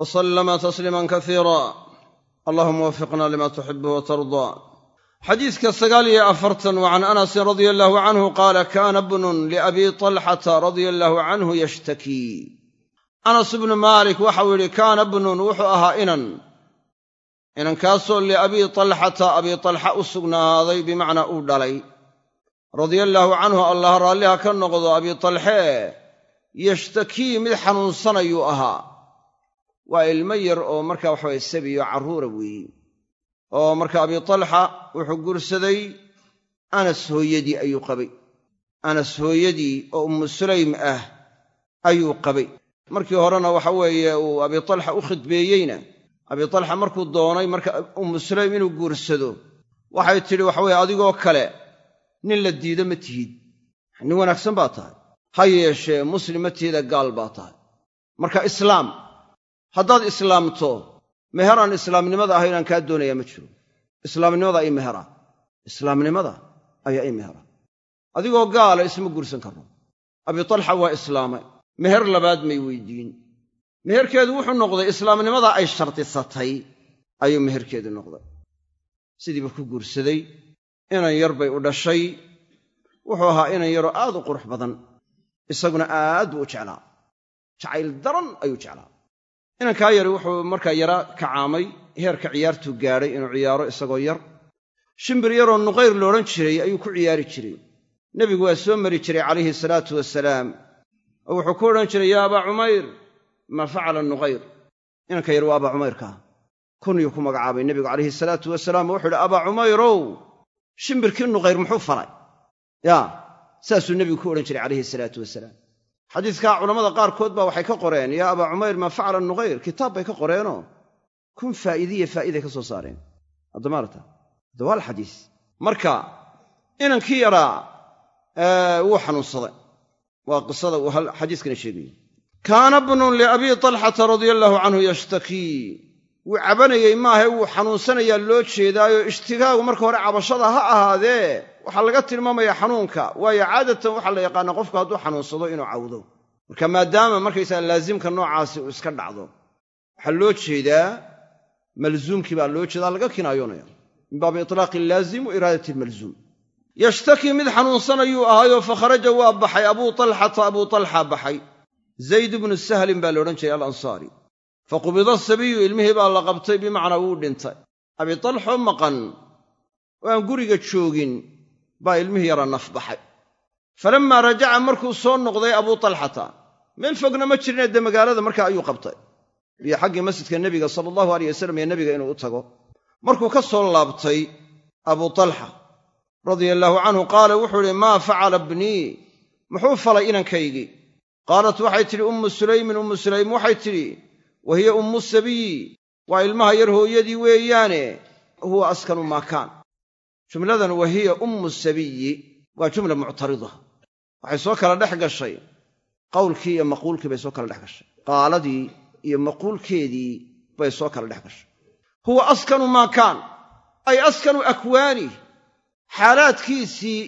wslama tasliiman kasiira allahuma wafiqna lima tuxibu watardaa xadiiska sagaal iyo afartan wa can anasin radia allahu canhu qaala kaana bnun liabi talxata radia allahu canhu yashtakii anas ibnu maalik waxau yidhi kaana bnun wuxuu ahaa inan inankaasoo liabii talxata abii talxa u sugnaaday bimacnaa uu dhalay radia allaahu canhu allah raalliha ka noqdo abii talxee yashtakii mid xanuunsanayuu ahaa waa ilmo yar oo markaa waxaway sabiyo carruura weeye. Oo marka abi talxa wuxuu guursaday anas hooyadii ayuu qabay. Anas hooyadii oo ummu sulaym ah ayuu qabay. Markii horena waxa weeye uu abi talxa u khidbeeyeyna abi talxa markuu doonay marka ummu sulaym inuu guursado waxay tidhi waxaweye adigoo kale nin la diido ma tihid. Nin wanaagsan baa tahay. Ha yeeshee muslimatiida gaal baa tahay. Marka islaam haddaad islaamto meheraan islaamnimada ahaynaan kaa doonayaa ma jiro. Islaamnimada ii mehera. Islaamnimada ayaa ii mehera. Adigoo gaala isma guursan karno abi talxa waa islaamay. Meher labaad may weydiin. Meherkeedu wuxuu noqday islaamnimada ay shardisatay ayuu meherkeedu noqday. Sidiiba ku guursaday inan yar bay u dhashay. Wuxuu ahaa inan yaroo aad u qurux badan. Isaguna aad buu u jeclaa. Jacayl daran ayuu jeclaa inankaa yari wuxuu markaa yara kacaamay heerka ciyaartuu gaadhay inuu ciyaaro isagoo yar. Shimbir yaroo nuqayr loodhan jiray ayuu ku ciyaari jiray. Nebigu waa soo mari jiray calayhi salaatu wasalaam oo wuxuu ku odhan jiray yaa abaa cumayr maa facala nuqayr? Inanka yar waa abaa cumayrkaa kunyuu ku magacaabay nebigu calayhi salaatu wasalaam oo wuxuu idhi abaa cumayrow shimbirkii nuqayr muxuu falay? Yaa saasuu nebigu ku odhan jiray calayhi salaatu wasalaam xadiiskaa culammada qaarkood baa waxay ka qoreen yaa abaa cumayr maa facala nuqayr kitaab bay ka qoreenoo kun faa'iidiya faa'iday ka soo saareen. Haddamaarta hadda waa alxadiis marka inankii yaraa wuu xanuunsaday. Waa qisada uu xadiiskana sheegayo kaana bnun liabii talxata radia allaahu canhu yashtakii wuu cabanayey maahae wuu xanuunsanayaa loo jeedaayo. Ishtikaagu marka hore cabashada ha ahaadee waxaa laga tilmaamayaa xanuunka. Waayo caadatan waxaa la yaqaana qofku hadduu xanuunsado inuu cawdo. Marka maadaama markaysaa laazimka noocaasi uu iska dhacdo waxaa loo jeedaa malzuumkii baa loo jeedaa laga kinaayoonaya. Min baabi itlaaqi allaazim wa iraadati almalzuum yashtakii mid xanuunsanayuu ahaayoo fakharaja waa baxay. Abuu talxata abuu talxa baxay. Zayd bnu sahlin baa laodhan jiray alansaari faqubida sabiyu ilmihii baa la qabtay bimacnaa wuu dhintay. Abitalxoo maqan oo guriga joogin baa ilmihii yaraa naf baxay. Falammaa rajaca markuu soo noqday abuu talxata meel fogna ma jirine dee magaalada markaa ayuu qabtay. Iyo xaggii masjidka nebiga sala allahu aleyh wasalam iyo nebiga inuu u tago. Markuu ka soo laabtay abuu talxa radia allaahu canhu qaala wuxuu idhi maa facala bnii? Muxuu falay inankaygii. Qaalat waxay tidhi ummu sulaymin ummu sulaym waxay tidhi wa hiya ummu sabiyi waa ilmaha yar hooyadii weeyaane huwa askanu maa kaan jumladan wa hiya ummu sabiyi waa jumla muctarida waxay soo kala dhex gashay. Qowlkii iyo maquulkii bay soo kala dhex gashay. Qaaladii iyo maquulkeedii bay soo kala dhex gashay. Huwa askanu maa kaan. Ay askanu akwaani. Xaalaadkiisii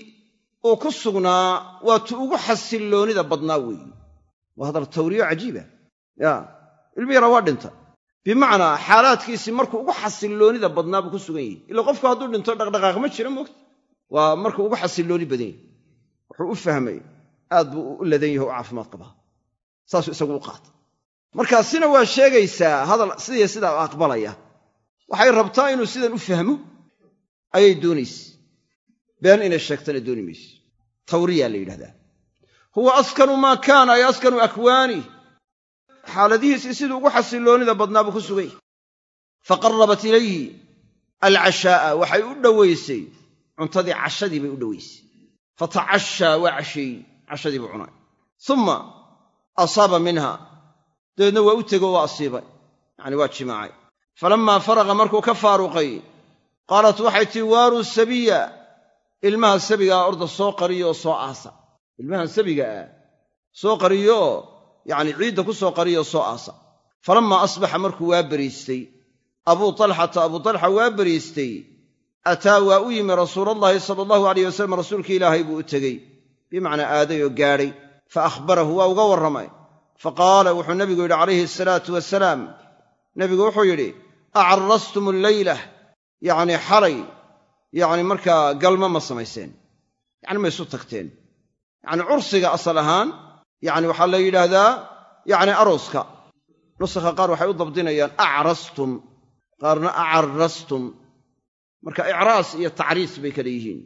uu ku sugnaa waa tu ugu xasilloonida badnaa weeye waa hadal tawriyo cajiiba ya ilmi yara waa dhinta bimacnaa xaalaadkiisii markuu ugu xasilloonida badnaa buu ku sugan yahi ila qofku hadduu dhinto dhaqdhaqaaq ma jira moogta waa markuu ugu xasillooni badan yahy wuxuu u fahmay aad buu u ladan yahi o u caafimaad qabaa. Saasuu isagu u qaata markaa sina waa sheegaysaa hadal sidiiyo sidaa aqbalaya. Waxay rabtaa inuu sidan u fahmo? Ayay doonayse been inay sheegtana dooni mayse tawriyaa la yidhahdaa. Huwa askanu maa kaana ay askanu akwaani xaaladihiisii siduu ugu xasilloonida badnaa buu ku sugay. Faqarrabat ilayhi alcashaa'a waxay u dhowaysay cuntadii cashadii bay u dhowaysay fatacashaa waa casheeyey cashadii buu cunay. Uma asaaba minha dabeedna waa u tego waa asiibay. Yacani waa jimaacay. Falammaa faraqa markuu ka faaruqay qaalat waxay tihi waaruu sabiya. Ilmaha sabigaa orda soo qariyo oo soo aasa. Ilmahan sabiga ah soo qariyooo yacni ciidda ku soo qariyooo soo aasa. Falammaa asbaxa markuu waa beriistay abuu talxata abuu talxa waa beriistay ataa waa u yimi rasuulallaahi sala allahu alayh wasalam rasuulkii ilaahay buu u tegey. Bimacnaa aaday oo gaadhay fa akhbarahu waa uga warramay. Fa qaala wuxuu nabigu yidhi calayhi asalaatu wasalaam nebigu wuxuu yidhi acarastum alleylah yacnii xalay yacni markaa galma ma samayseen. Yacni ma isu tagteen. Yacni cursiga asal ahaan yacni waxaa la yidhaahdaa yacni arooska. Nusakha qaar waxay u dabdinayaan acrastum. Qaarna acarastum marka icraas iyo tacriis bay kale yihiin.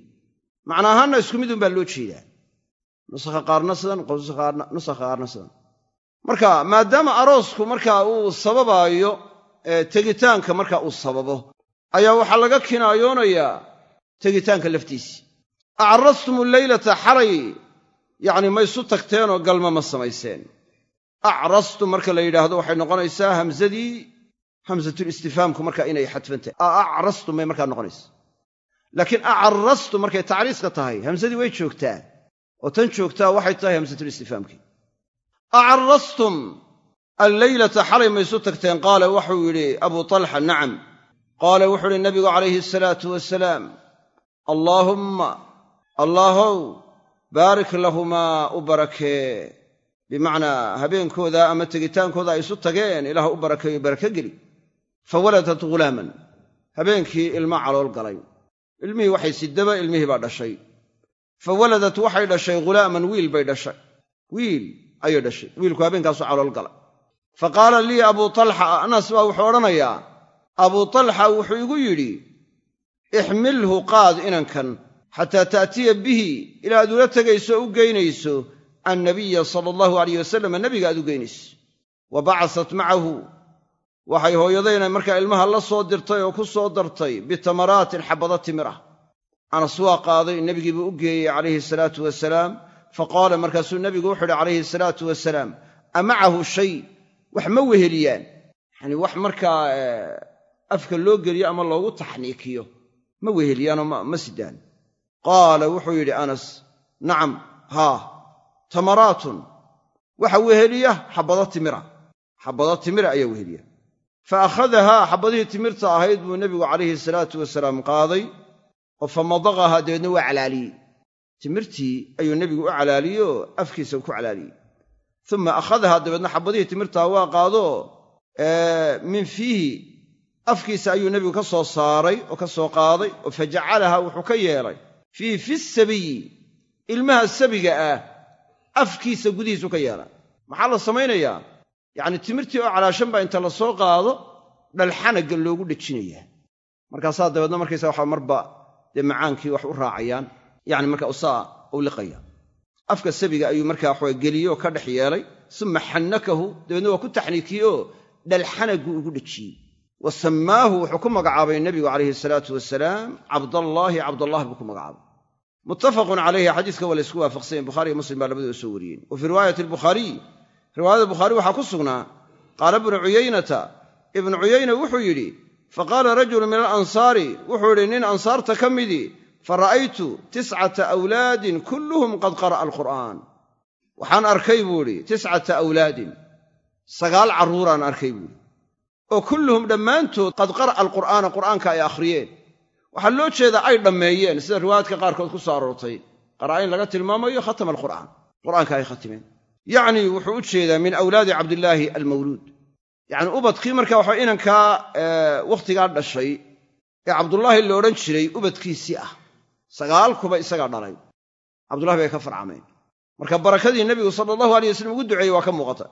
Macna ahaanna isku mid un baa loo jeedaa. Nusakha qaarna sidan nusakha qaarna sidan. Marka maadaama aroosku marka uu sababaayo tegitaanka marka uu sababo ayaa waxaa laga kinaayoonayaa tegitaanka laftiisii acrastum alleylata xalay yacni ma isu tagteenoo galma ma samayseen. Acrastum marka la yidhaahdo waxay noqonaysaa hamzadii hamsatulistifhaamku marka inay xadfantahay acrastum bay markaa noqonaysa. Laakiin acarastum markay tacriiska tahay hamsadii way joogtaa. Oo tan joogtaa waxay tahay hamsatulistifhaamkii acarastum alleylata xalay ma isu tagteen qaala waxuu yidhi abuu talxa nacam. Qaala wuxuu yidhi nabigu calayhi asalaatu wasalaam allaahumma allaahow baarik lahumaa u barakee. Bimacnaa habeenkooda ama tegitaankooda ay isu tageen ilaah u barakeeyo barake geli. Fa waladat ghulaaman. Habeenkii ilma calool galay. Ilmihii waxay sidaba ilmihii baa dhashay. Fa waladat waxay dhashay ghulaaman wiil bay dhashay. Wiil ayay dhashay. Wiilku habeenkaasu calool gala fa qaala lii abuu talxa anas baa wuxuu odhanayaa abuu talxa wuxuu igu yidhi ixmilhu qaad inankan xataa ta'tiya bihi ilaa aad ula tegayso o u geynayso annabiya sala allahu alayh wasalam nebiga aad u geynayso. Wa bacasat macahu waxay hooyadayna markaa ilmaha la soo dirtay oo ku soo dartay bitamaraatin xabbado timir ah anas waa qaaday nebigii buu u geeyey calayhi salaatu wasalaam fa qaala markaasuu nebigu wuxu uhi calayhi salaatu wasalaam a macahu shay? Wax ma weheliyaan. Yacanii wax markaa afka loo geliyo ama loogu taxniikiyo ma weheliyaanoo sidaan qaala wuxuu yidhi anas nacam haa tamaraatun waxa weheliya xabbado timira xabbado timira ayaa weheliya. Fa akhadahaa xabbadihii timirta ahayd buu nebigu calayhi salaatu wasalaam qaaday oo fa madaqahaa dabeedna waa calaaliyey. Timirtii ayuu nebigu u calaaliyey afkiisa ku calaaliyey uma akhadahaa dabeedna xabbadihii timirtaa waa qaado min fiihi afkiisa ayuu nebigu ka soo saaray oo ka soo qaaday oo fa jacalahaa wuxuu ka yeelay fiihi fi sabiyi ilmaha sabiga ah afkiisa gudihiisu ka yeelay maxaa la samaynayaa? Yacni timirtii oo calaashan baa inta la soo qaado dhalxanagga loogu dhejinayaa markaasaa dabeedna markaysa waxa marba dee macaankii wax u raacayaan. Yacni marka usaa u liqaya. Afka sabiga ayuu markaa waxaa geliyey oo ka dhex yeelay suma xannakahu dabeedna waa ku taxniikiyey oo dhalxanaggu ugu dhejiyey wa sammaahu wuxuu ku magacaabay nebigu calayhi salaatu wasalaam cabdallaahi cabdallah buu ku magacaabay. Muttafaqun calayhi xadiiska waa laysku waafaqsanyen bukhariiyo muslim baa labadooda soo wariyeen. Wa fii riwaayati albukhaariy riwaayada bukhaari waxaa ku sugnaa qaala ibnu cuyaynata ibnu cuyayna wuxuu yidhi faqaala rajulu min alansaari wuxuu yidhi nin ansaarta ka midii fara'aytu tiscata awlaadin kulluhum qad qara'a alqur'aan. Waxaan arkay buu idhi tiscata sagaal carruuraan arkay buuhi oo kulluhum dhammaantood qad qara'a alqur'aana qur'aanka ay akhriyeen. Waxaa loo jeedaa ay dhammeeyeen sida riwaayaadka qaarkood ku soo aroortay. Qara'a in laga tilmaamayo khatama alqur'aan. Qur'aanka ay khatimeen. Yacnii wuxuu u jeedaa min awlaadi cabdillaahi almawluud. Yacni ubadkii marka waxa inankaa wakhtigaa dhashay ee cabdullaahi la odhan jiray ubadkiisii ah. Sagaal kuba isagaa dhalay. Cabdullahi bay ka farcameen. Marka barakadii nebigu sala allahu alay wasalam ugu duceeyey waa ka muuqata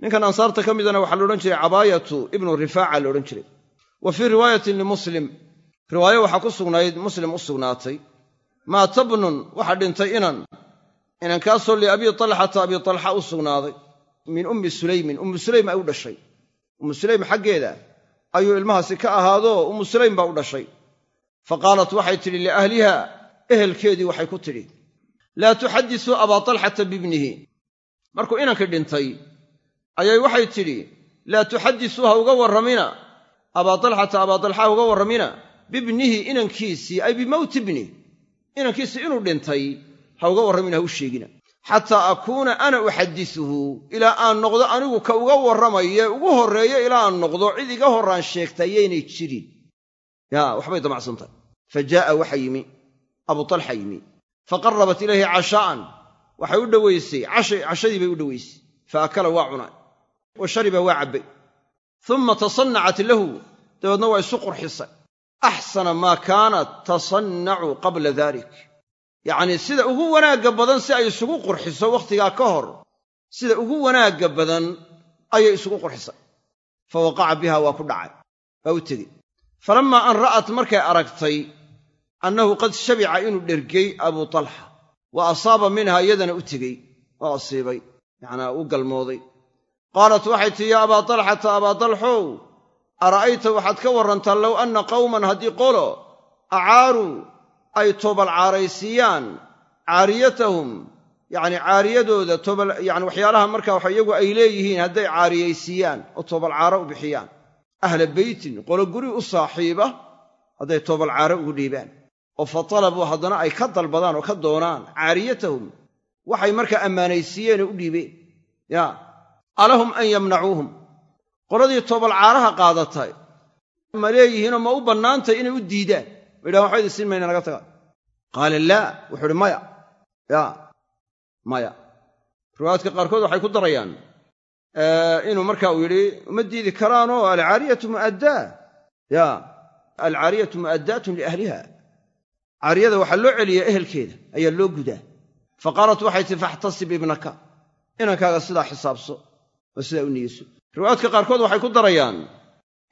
ninkan ansaarta ka midana waxaa la odhan jiray cabaayatu ibnu rifaaca la odhan jiray. Wa fii riwaayatin limuslim riwaayo waxaa ku sugnayd muslim u sugnaatay maata bnun waxaa dhintay inan. Inankaasoo liabii talxata. Abii talxa u sugnaaday. Min ummi sulaymin. Ummu sulaym ay u dhashay. Ummu sulaym xaggeeda ayuu ilmahaasi ka ahaadoo ummu sulaym baa u dhashay. Fa qaalat waxay tidhi liahliha ehelkeedii waxay ku tidhi laa tuxaddisuu abaa talxata bibnihi markuu inankii dhintay ayay waxay tidhi laa tuxaddisuu ha uga warramina. Abaa talxata abaa talxa ha uga warramina. Bibnihi inankiisii ay bimowti ibnih inankiisii inuu dhintay ha uga warramina ha u sheegina. Xataa akuuna ana uxaddisuhu ilaa aan noqdo anigu ka uga warramaye ugu horreeyo ilaa aan noqdo cid iga horraan sheegta yaynay jirin. Yaa waxbay damacsan tahay. Fa jaa'a waxa yimi. Abu talxa yimi. Fa qarabat ilayhi cashaa'an waxay u dhowaysay cashadii bay u dhowaysay fa akala waa cunaa wa shariba waa cabbay. Uma tasannacat lahu dabeedna waa isu qurxisay. Axsana maa kaanat tasannacu qabla dalik yacnii sida ugu wanaagga badan si ay isugu qurxiso wakhtigaa ka hor sida ugu wanaagga badan ayay isugu qurxisay. Fa waqaca biha waa ku dhacay. Waa u tegey. Falammaa an ra'at markay aragtay annahu qad shabica inuu dhergey abuu talxa wa asaaba minha iyadana u tegey. Oo asiibay yacnaa u galmooday qaalat waxay tihi yaa abaa talxata abaa talxow ara'ayta waxaad ka warrantaa low anna qawman haddii qolo acaaruu ay toobalcaaraysiiyaan caariyatahum yacni caariyadooda toobal yani waxyaalaha marka waxa iyagu ay leeyihiin hadday caariyaysiiyaan oo toobalcaaro u bixiyaan. Ahla beytin qolo guri u saaxiiba hadday toobalcaaro ugu dhiibaan. Oo fa talabuu haddana ay ka dalbadaan oo ka doonaan caariyatahum waxay markaa ammaanaysiiyeenoo u dhiibeen. Ya alahum an yamnacuuhum. Qoladii toobalcaaraha qaadatay. Ma leeyihiinoo ma u bannaantay inay u diidaan. Ma yidhahan waxba idin siin mayna naga taga. Qaala laa wuxuu uhi maya. Ya maya. Riwaayaadka qaarkood waxay ku darayaan inuu marka uu yidhi uma diidi karaanoo alcaariyatu mu'addaa. Ya alcaariyatu mu'addaatun liahliha. Caariyada waxaa loo celiyaa ehelkeeda ayaa loo gudaa. Fa qaalat waxay tihi faxtasib ibnaka inankaaga sidaa xisaabso oo sidaa u niyeyso riwaayaadka qaarkood waxay ku darayaan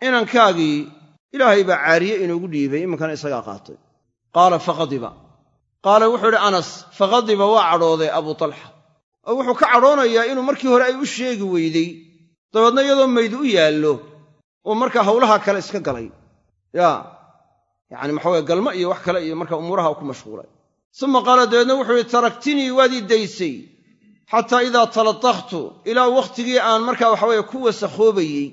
inankaagii ilaahay baa caariye inoogu dhiibay iminkana isagaa qaatay. Qaala faqadiba. Qaala wuxuu idhi anas faqadiba waa cadhooday abuu talxa. Oo wuxuu ka cadhoonayaa inuu markii hore ay u sheegi weydey dabeedna iyadoo mayd u yaallo oo markaa hawlaha kale iska galay. Yaa yacani maxaweye galmo iyo wax kale iyo marka umuuraha ku mashquulay. Suma qaala dabeedna wuxuu ihi taraktinii waad ii daysay xataa idaa talatakhtu ilaa wakhtigii aan markaa waxaweye ku wasakhoobayey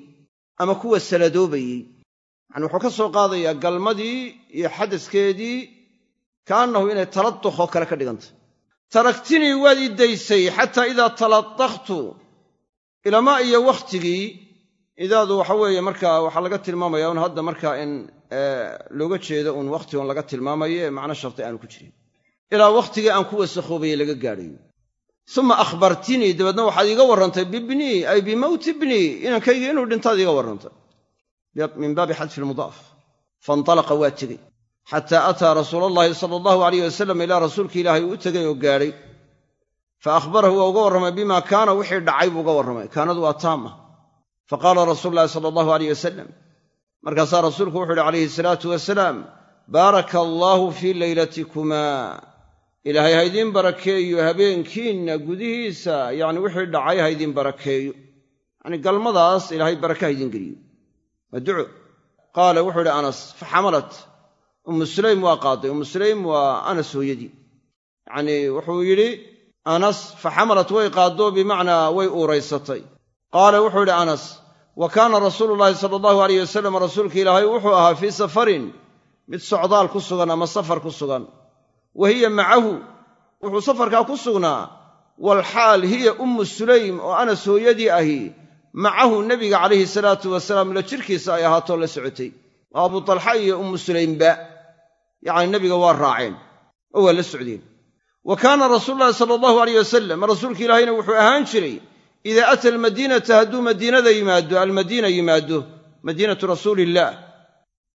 ama ku wasaladoobayey yacani wuxuu ka soo qaadayaa galmadii iyo xadaskeedii kaannahu inay taladukh oo kale ka dhigantay taraktinii waad ii daysay xataa idaa taladakhtu ilamaa iyo wakhtigii idaadu waxa weeye markaa waxaa laga tilmaamaya un hadda markaa in looga jeedo uun wakhti un laga tilmaamayo ee macno sharti aanu ku jirin. Ilaa wakhtigii aan ku wasakhoobayey laga gaadhayo uma akhbartinii dabeedna waxaad iiga warrantay bibnii ay bimowti ibnii inankaygii inuu dhintaad iiga warrantay. Min baabi xadfi lmudaaf faintalaqa waa tegey. Xataa ataa rasuula allahi sala allahu alayh wasalam ilaa rasuulki ilaahay uu u tegay oo gaadhay fa akhbarahu waa uga warramay bima kaana wixii dhacay buu uga warramay. Kaanadu waa taama fa qaala rasuulu llahi sala allahu alayh wasalam markaasaa rasuulku wuxu uhi calayhi salaatu wasalaam baaraka allaahu fii leylatikumaa ilaahay ha barakeeyo habeenkiinna gudihiisa yacni wixii dhacay ha ydiin barakeeyo. Yacni galmadaas ilaahay baraka ha ydiin geliyo. Waa duco. Qaala wuxuu idhi anas fa xamalat ummu sulaym waa qaaday ummu sulaym waa anas hooyadii. Yacnii wuxuu yidhi anas fa xamalat way qaaddo bimacnaa way uuraysatay. Qaala wuxuu yidhi anas wa kaana rasuulu llaahi sala allahu alayh wasalam rasuulka ilaahay wuxuu ahaa fii safarin mid socdaal ku sugan ama safar ku sugan wa hiya macahu wuxuu safarkaa ku sugnaa. Walxaal hiya ummu sulaym oo anas hooyadii ahi macahu nebiga calayhi salaatu wasalaam la jirkiisa ay ahaatoo la socotay. Oo abu talxa iyo ummu sulaymba yacni nebiga waa raaceen oo waa la socdeen. Wa kaana rasuulu llahi sala allahu alayh wasalam rasuulka ilaahayna wuxuu ahaan jiray idaa ata almadiinata hadduu madiinada yimaado almadiina yimaado madiinatu rasuuli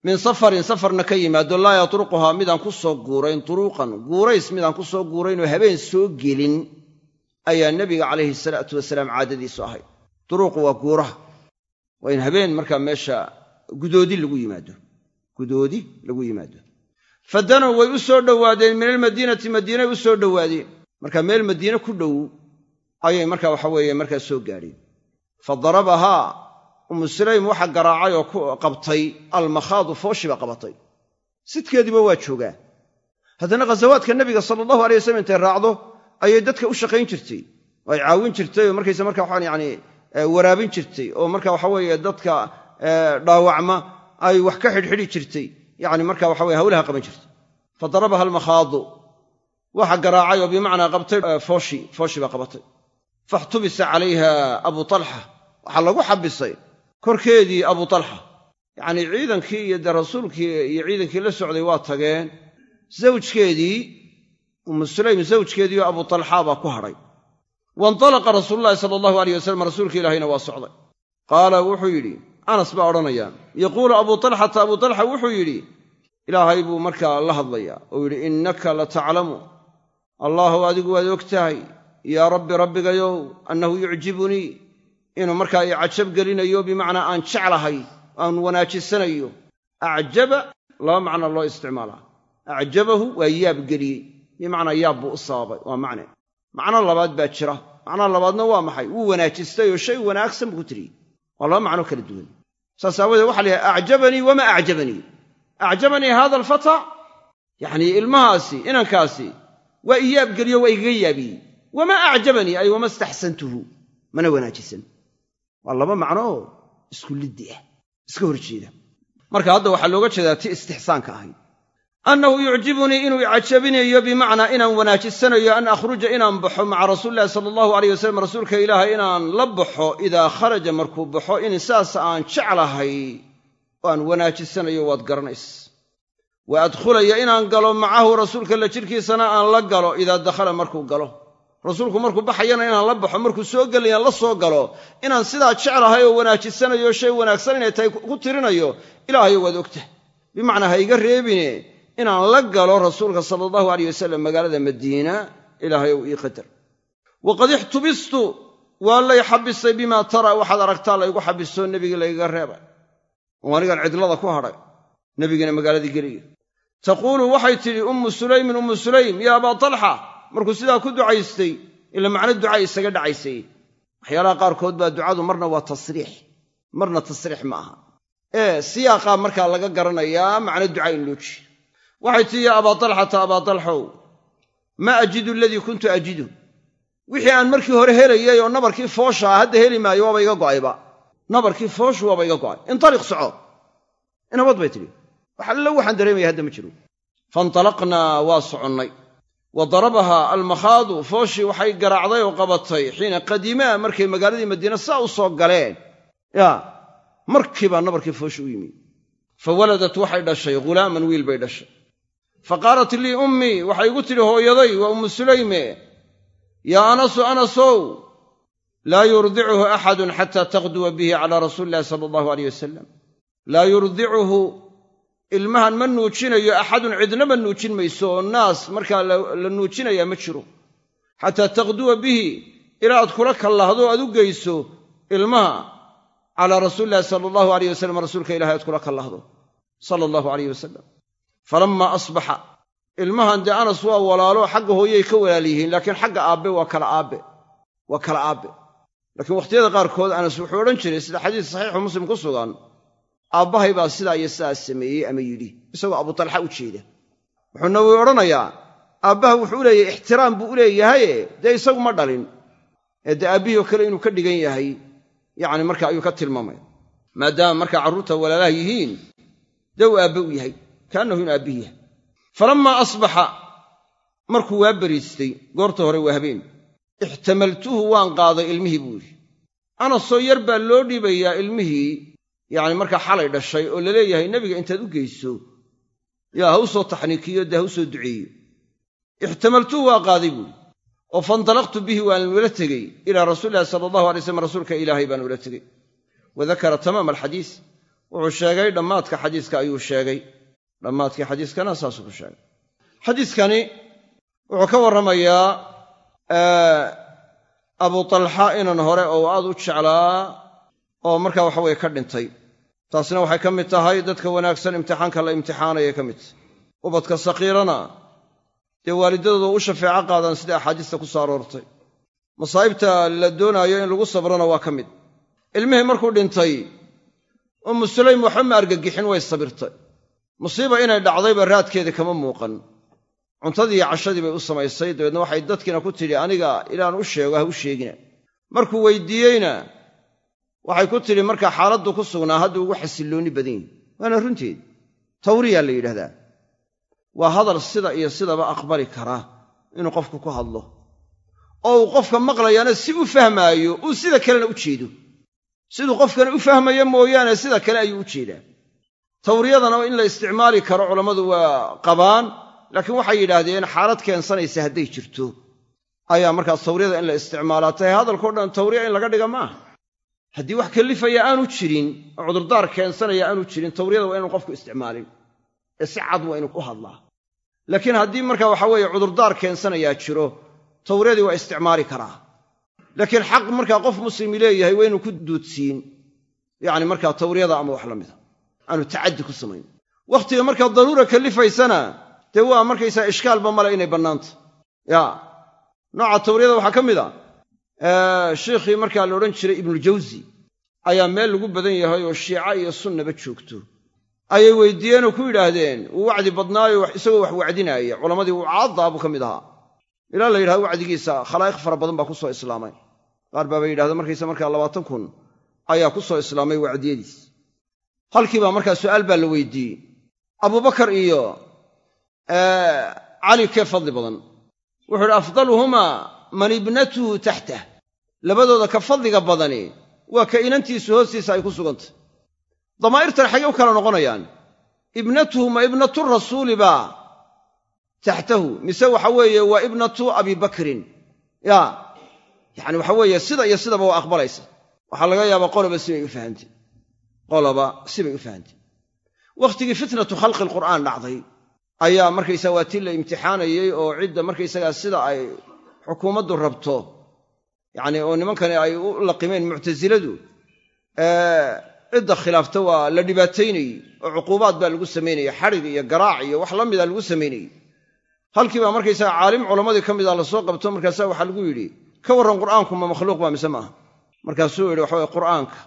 min safarin safarna ka yimaado laa yatruquhaa midaan ku soo guurayn turuuqan guurays midaan ku soo guuraynoo habeen soo gelin ayaa nebiga calayhi salaatu wasalaam caadadiisu ahayd duruuqu waa guuraha. Waa in habeen markaa meesha gudoodi lagu yimaado. Gudoodi lagu yimaado. Fadanow way u soo dhowaadeen min almadiinati madiinay u soo dhowaadeen. Marka meel madiine ku dhow ayay marka waxa weeye markaa soo gaadheen. Fa darabahaa ummu sulaym waxa garaacay oo ku qabtay almakhaadu fooshiba qabatay. Sidkeediiba waa joogaa haddana ghasawaadka nebiga sala allahu alay wasalam intay raacdo ayay dadka u shaqayn jirtay. Ay caawin jirtay oo markaysa marka waxaan yani waraabin jirtay oo marka waxa weeye dadka dhaawacma ay wax ka xidhxidhi jirtay. Yani marka waxa weye hawlaha qaban jirtay. Fa darabaha almakhaadu. Waxa garaacay oo bimacnaa qabtay fooshi fooshi baa qabatay. Faxtubisa calayha abu talxa waxaa lagu xabisay korkeedii abu talxa yacnii ciidankii iyo dee rasuulkii iyo ciidankii la socday waa tageen. Zawjkeedii ummu sulaym zawjkeedii oo abu talxa baa ku hadhay. Waintalaqa rasuululahi sala allahu alayh wasalam rasuulka ilaahayna waa socday. Qaala wuxuu yidhi anas baa odhanaya yaquulu abu talxata abu talxa wuxuu yidhi ilaahay buu markaa la hadlayaa oo yidhi innaka la taclamu. Allaahu adigu waad og tahay yaa rabbi rabbigayow annahu yucjibunii inuu markaa i cajab gelinayo bimacnaa aan jeclahay aan wanaajisanayo. Acjaba laba macna loo isticmaalaa acjabahu waa yaab geliyey bimacnaa yaab buu u sababay waa macne. Macno labaad baa jira. Macnaha labaadna waa maxay? Wuu wanaajistay oo shay wanaagsan buu ku tiriyey waa laba macno kala duwan. Saas aawoodee waxa la yidhaha acjabanii wamaa acjabanii? Acjabanii hada alfata yacnii ilmahaasi inankaasi waa i yaab geliyo waa igaga yaabiyey. Wamaa acjabanii? Ay wama istaxsantuhu mana wanaajisan waa laba macno oo isku liddi ah iska hor jeeda marka hadda waxaa looga jeedaa ti istixsaanka ahayd. Annahu yucjibunii inuu icajabinayo bimacnaa inaan wanaajisanayo an akhruja inaan baxo maca rasuulilahi sala allahu aleyh wasalam rasuulka ilaahay inaan la baxo idaa kharaja markuu baxo in saas aan jeclahay oo aan wanaajisanayo waad garanays. Wa adkhulaya inaan galo macahu rasuulka la jidhkiisana aan la galo idaa dakhala markuu galo rasuulku markuu baxayana inaan la baxo markuu soo gelayaan la soo galo inaan sidaa jeclahay oo wanaajisanayo shay wanaagsan inay tahay ku tirinayo ilaahayo waad ogtah bimacnaa ha iga reebine inaan la galo rasuulka sala allahu aleyh wasalam magaalada madiina ilaahay ow ii qadar. Waqad ixtubistu waa lay xabisay bimaa tara waxaad aragtaa laygu xabisoo nebigii laygaga reebay. Oo anigan cidlada ku hadhay nebigiina magaaladii geliya taquulu waxay tidhi ummu sulaymin ummu sulaym yaa abaa talxa markuu sidaa ku ducaystay ila macno duca isaga dhacaysay. Waxyaalaha qaarkood baa ducadu marna waa tasriix. Marna tasriix ma aha. Ee siyaaqaa markaa laga garanayaa macno duca in loo jeedo. Waxay tihi yaa abaa talxata abaa talxow maa ajidu aladii kuntu ajidu? Wixii aan markii hore helayay oo nabarkii foosha ah hadda heli maayo waaba iga go'ayba nabarkii fooshu waaba iga go'ay. Intaliq soco. Inabad bay tidhi. Wax allo waxaan dareemaya hadda ma jiro. Faintalaqnaa waa soconnay wa darabahaa almakhaadu fooshii waxay garaacday oo qabatay xiina qadimaa markay magaaladii madiina saa u soo galeen. Yaa markiibaa nabarkii foosha u yimi. Fa waladat waxay dhashay ghulaaman wiil bay dhashay. Fa qaalat lii ummii waxay igu tidhi hooyaday waa ummu sulayme yaa anasu anasow laa yurdicuhu axadun xataa taqduwa bihi calaa rasuuli illahi sala allahu aleyh wasalam laa ilmahan ma nuujinayo axadun cidnaba nuujin mayso oo naas markaa la nuujinayaa ma jiro. Xataa taqduwa bihi ilaa aad kula kallahdo aad u geyso ilmaha. Calaa rasuuliillahi sala allahu aleyh wasalam rasuulka ilahay aad kula kallahdo sala allahu aleyh wasalam falammaa asbaxa. Ilmahan dee anas waa walaalo xagga hooyay ka walaal yihiin laakiin xagga aabbe waa kala aabbe. Waa kala aabbe. Laakiin wakhtiyada qaarkood anas wuxuu odhan jiray sida xadiis saxiixu muslim ku sugan aabbahay baa sidaa iyo sidaas sameeyey ama yidhi? Isagoo abutalxa u jeeda. Wuxuu nawowi odhanayaa aabbaha wuxuu leeyahay ixtiraam buu u leeyahaye dee isagu ma dhalin. Ee dee aabbihii oo kale inuu ka dhigan yahay yacni marka ayuu ka tilmaamaya maadaama markaa carruurta walaalaha yihiin dee uu aabbe u yahay kaannahu inuu aabbihi yahay. Falammaa asbaxa markuu waa bariistay goorta hore waa habeen. Ixtamaltuhu waan qaaday ilmihii buu yidhi. Anasoo yar baa loo dhiibayaa ilmihii yacni markaa xalay dhashay oo la leeyahay nebiga intaad u geyso yaa ha u soo taxniikiyo dee ha u soo duceeyo. Ixtamaltuhu waa qaaday buuhi oo faintalaqtu bihi waan ula tegey. Ilaa rasuulilahi sala allahu alay slam rasuulka ilaahay baan ula tegey. Wa dakara tamaama alxadiis. Wuxuu sheegay dhammaadka xadiiska ayuu sheegay. Dhammaadkii xadiiskana saasuu ku sheegay. Xadiiskani wuxuu ka warramayaa abu talxa inan hore oo aad u jeclaa oo markaa waxa weye ka dhintay taasna waxay ka mid tahay dadka wanaagsan imtixaanka la imtixaanayay ka mid. Tahy ubadka sakiirana dee waalidadooda u shafeeco qaadaan sida axaadiista ku soo aroortay. Masaa'ibta la doonaayo in lagu sabrana waa ka mid. Ilmihii markuu dhintay ummu sulaym waxba ma argagixin way sabirtay. Musiiba inay dhacdayba raadkeedii kama muuqan. Cuntadii iyo cashadii bay u samaysay dabeedna waxay dadkiina ku tidhi aniga ilaan u sheego ha u sheegina. Markuu weydiiyeyna waxay ku tidhi markaa xaaladdu ku sugnaa hadda ugu xasilloonni badan yihi waana runteed tawriyaa la yidhahdaa waa hadal sida iyo sidaba aqbali karaa inuu qofku ku hadlo. Oo uu qofka maqlayaana si u fahmaayo uu sida kalena u jeedo. Siduu qofkana u fahmayo mooyaane sida kale ayuu u jeedaa. Tawriyadana in la isticmaali karo culammadu waa qabaan laakiin waxay yidhaahdeen xaalad keensanaysa hadday jirto. Ayaa markaas tawriyada in la isticmaalaa tahay hadalkao dhan tawriya in laga dhiga maaha haddii wax kallifaya aanu jirin oo cudurdaar keensanaya aanu jirin tawriyada waa inuu qofku isticmaalin. Ee si cad waa inuu ku hadlaa. Laakiin haddii marka waxa weeye cudurdaar keensanayaa jiro tawriyadii waa isticmaali karaa. Laakiin xaq markaa qof muslimi leeyahay waa inuu ku duudsiin. Yacni markaa tawriyada ama wax la mida. Aanu tacaddi ku samayn. Wakhtiga markaa daruura kallifaysana dee waa markaysaa ishkaalba male inay bannaanta. Ya nooca tawriyada waxaa ka mid a sheikhii markaa la odhan jiray ibnujawsi ayaa meel lagu badan yahay oo shiica iyo sunnaba joogto. Ayay weydiiyeen oo ku yidhaahdeen wuu wacdi badnaayo isagoo wax wacdinaaya culammadii wucaaddaa buu ka mid ahaa. Ilaa la yidhahdo wacdigiisa khalaa'iq fara badan baa ku soo islaamay. Qaar baaba yidhahda markaysa markaa labaatan kun ayaa ku soo islaamay wacdiyadiis. Halkiibaa markaa su'aal baa la weydiiyey. Abubakar iyo cali kee fadli badan. Wuxuu idhi afdaluhumaa man ibnatuhu taxtah labadooda ka fadliga badani waa ka inantiisu hoostiisa ay ku sugantay. Damaa'irtan xaggay u kala noqonayaan ibnatuhu ma ibnatu rasuuli baa taxtahu mise waxa weeye waa ibnatu abi bakrin. Ya yacani waxa weeye sida iyo sidaba waa aqbalaysa. Waxaa laga yaabaa qoloba sibay u fahantay qoloba sibay u fahantay wakhtigii fitnatu khalqi alqur'aan dhacday ayaa markaysaga waa tii la imtixaanayey oo cidda markaysagaa sida ay xukuumaddu rabto yacni oo nimankani ay u laqimeen muctasiladu cidda khilaafta waa la dhibaataynayey oo cuquubaad baa lagu samaynayey xadhig iyo garaac iyo wax la mida lagu samaynayey halkiibaa markaysaga caalim culammadii ka mida la soo qabto markaasa waxaa lagu yidhi ka warran qur'aanku ma makhluuq baa mise maaha? Markaasuu yidhi waxa weye qur'aanka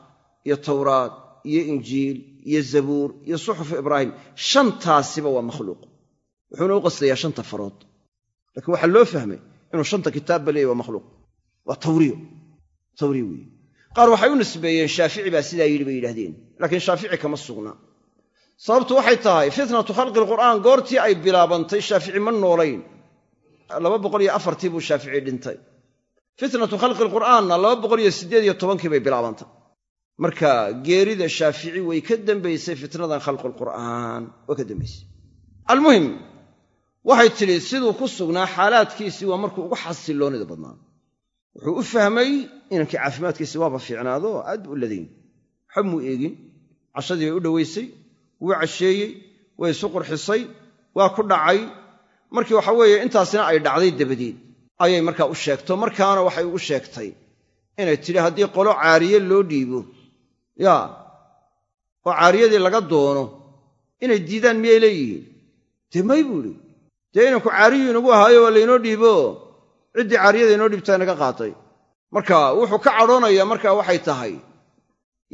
iyo tawraad iyo injiil iyo zabuur iyo suxufu ibraahim shantaasiba waa makhluuq. Wuxuuna u qastayaa shanta farood. Laakiin waxaa loo fahmay inuu shanta kitaabba leeyahy waa makhluuq waa tawriyo tawriyo weeye qaar waxay u nisbeeyeen shaafici baa sidaa yidhi bay yidhahdeen laakiin shaafici kama sugna. Sababtu waxay tahay fitnatu khalqi alqur'aan goortii ay bilaabantay shaafici ma noolayn. Laba boqol iyo afartii buu shaafici dhintay. Fitnatu khalqi alqur'aanna laba boqol iyo siddeed iyo tobankii bay bilaabantay. Marka geerida shaafici way ka dambaysay fitnadan khalqi alqur'aan waa ka dambaysay. Almuhim waxay tidhi siduu ku sugnaa xaalaadkiisii waa markuu ugu xasiloonida badnaa wuxuu u fahmay inankii caafimaadkiisii waaba fiicnaado aad bu u ladayn waxba muu eegin cashadii bay u dhowaysay wuu casheeyey way isu qurxisay waa ku dhacay. Markii waxa weeye intaasina ay dhacday dabadeed. Ayay markaa u sheegto markaana waxay ugu sheegtay inay tidhi haddii qolo caariye loo dhiibo yaa oo caariyadii laga doono inay diidaan miyay leeyihiin? Dee may buu idhi dee inanku caariyu inagu ahaayo waa laynoo dhiibo ciddii caariyada inoo dhibtaa inaga qaatay. Marka wuxuu ka cadhoonayaa markaa waxay tahay.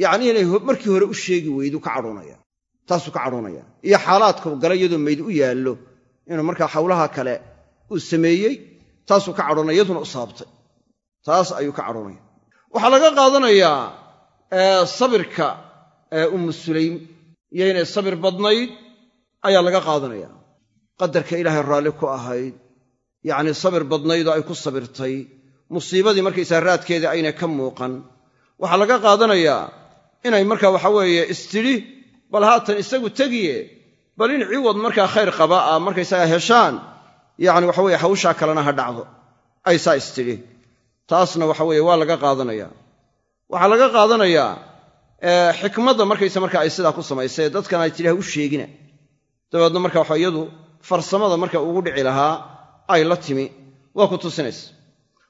Yacni inay markii hore u sheegi weydu ka cadhoonaya taasuu ka cadhoonaya. Iyo xaalaadkau gala iyadoo mayd u yaallo inuu markaa hawlaha kale uu sameeyey taasuu ka cadhoonaya iyaduna u sababtay taas ayuu ka cadhoonaya. Waxaa laga qaadanayaa sabirka ummu sulaym. Iyo inay sabir badnayd ayaa laga qaadanaya. Qadarka ilaahay raalli ku ahayd yacnii sabir badnaydoo ay ku sabirtay. Musiibadii markaysaa raadkeeda ayna ka muuqan. Waxaa laga qaadanayaa inay markaa waxa weeye istidhi bal haatan isagu tegiye bal in ciwad markaa khayr qaba a markaysaga heshaan yacni waxa weye hawshaa kalena ha dhacdo. Ay istidhi. Taasna waxa weeye waa laga qaadanayaa waxaa laga qaadanayaa xikmadda markaysa marka ay sidaa ku samaysay dadkan ay tidhi ha u sheegina. Dabeedna marka waxa iyadu farsamada marka ugu dhici lahaa ay la timi waa ku tusinaysa.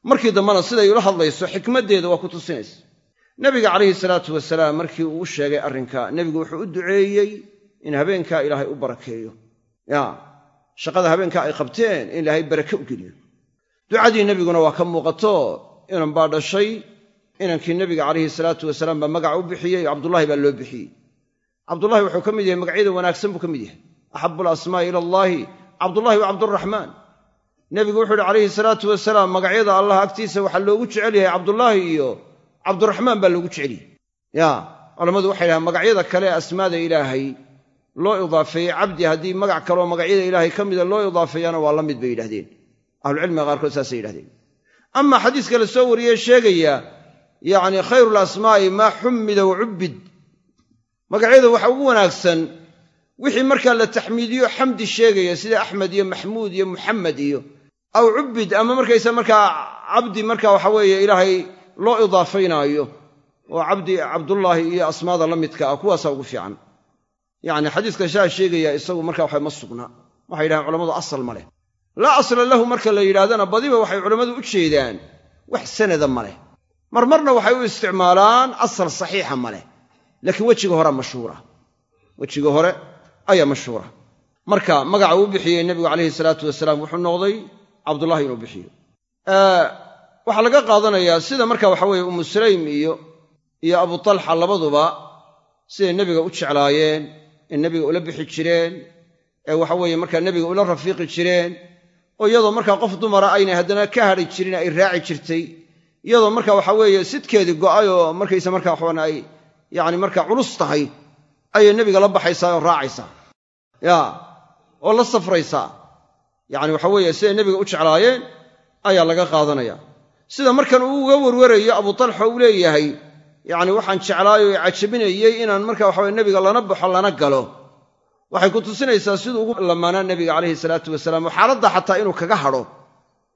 Markii dambena siday ula hadlayso xikmaddeeda waa ku tusinaysa. Nebiga calayhi salaatu wasalaam markii uu u sheegay arrinka nebigu wuxuu u duceeyey in habeenkaa ilaahay u barakeeyo. Ya shaqada habeenkaa ay qabteen in ilaahay barake u geliyo. Ducadii nebiguna waa ka muuqato inan baa dhashay inankii nebiga calayhi salaatu wasalaam baa magac u bixiyey cabdullaahi baa loo bixiyey. Cabdullahi wuxuu ka mid yahay magacyada wanaagsan buu ka mid yahay. Axabu alasmaa'i ila allaahi cabdullahi wa cabduraxmaan nebigu wuxuu uhi calayhi salaatu wasalaam magacyada allah agtiisa waxaa loogu jecel yahay cabdullaahi iyo cabduraxmaan baa loogu jecel yahay. Ya culammadu waxay dhahaan magacyada kale ee asmaada ilaahay loo idaafeeyey cabdi haddii magac kaleoo magacyada ilaahay ka mida loo idaafeeyana waa la mid bay yidhahdeen ahlucilmiga qaarkood saasay yidhahdeen ama xadiiska la soo wariyey sheegaya yacni khayru lasmaa'i maa xummida wa cubbid. Magacyada waxa ugu wanaagsan wixii markaa la taxmiidiyo xamdi sheegaya sida axmed iyo maxmuud iyo muxamed iyo aw cubbid ama markaysa markaa cabdi marka waxa weeye ilaahay loo idaafaynaayo oo cabdi cabdullaahi iyo asmaada la midka ah kuwaasaa ugu fiican. Yacni xadiiska shaa sheegaya isagu marka waxa ma sugna. Waxay yidhahdeen culammadu asal ma leh. Laa asla lahu marka la yidhahdana badiba waxay culammadu u jeedaan wax sanada ma leh. Marmarna waxay u isticmaalaan asal saxiixa ma leh. Laakiin wejiga horea mashhuura wejiga hore ayaa mashhuura marka magaca uu bixiyey nebigu calayhi salaatu wasalaam wuxuu noqday cabdullahi inuu bixiyo. Waxaa laga qaadanayaa sida marka waxa weeye umu sulaym iyo iyo abu talxa labaduba siday nebiga u jeclaayeen ee nebiga ula bixi jireen ee waxa weeye markaa nebiga ula rafiiqi jireen oo iyadoo markaa qof dumara aynay haddana ka hadhi jirin ay raaci jirtay iyadoo marka waxa weeye sidkeedii go'ay oo markaysa markaa waxaan ay yacni markaa culus tahay ayay nebiga la baxaysaa oo raacaysaa. Ya oo la safraysaa yacni waxa weeye siday nebiga u jeclaayeen ayaa laga qaadanaya. Sida markan uu uga warwarayo abu talxa uu leeyahay yacni waxaan jeclaay oo cajabinayey inaan marka waxaweye nebiga lana baxo lana galo. Waxay ku tusinaysaa siduu ugu lamaanaa nebiga calayhi salaatu wasalaam oo xaaladda xataa inuu kaga hadho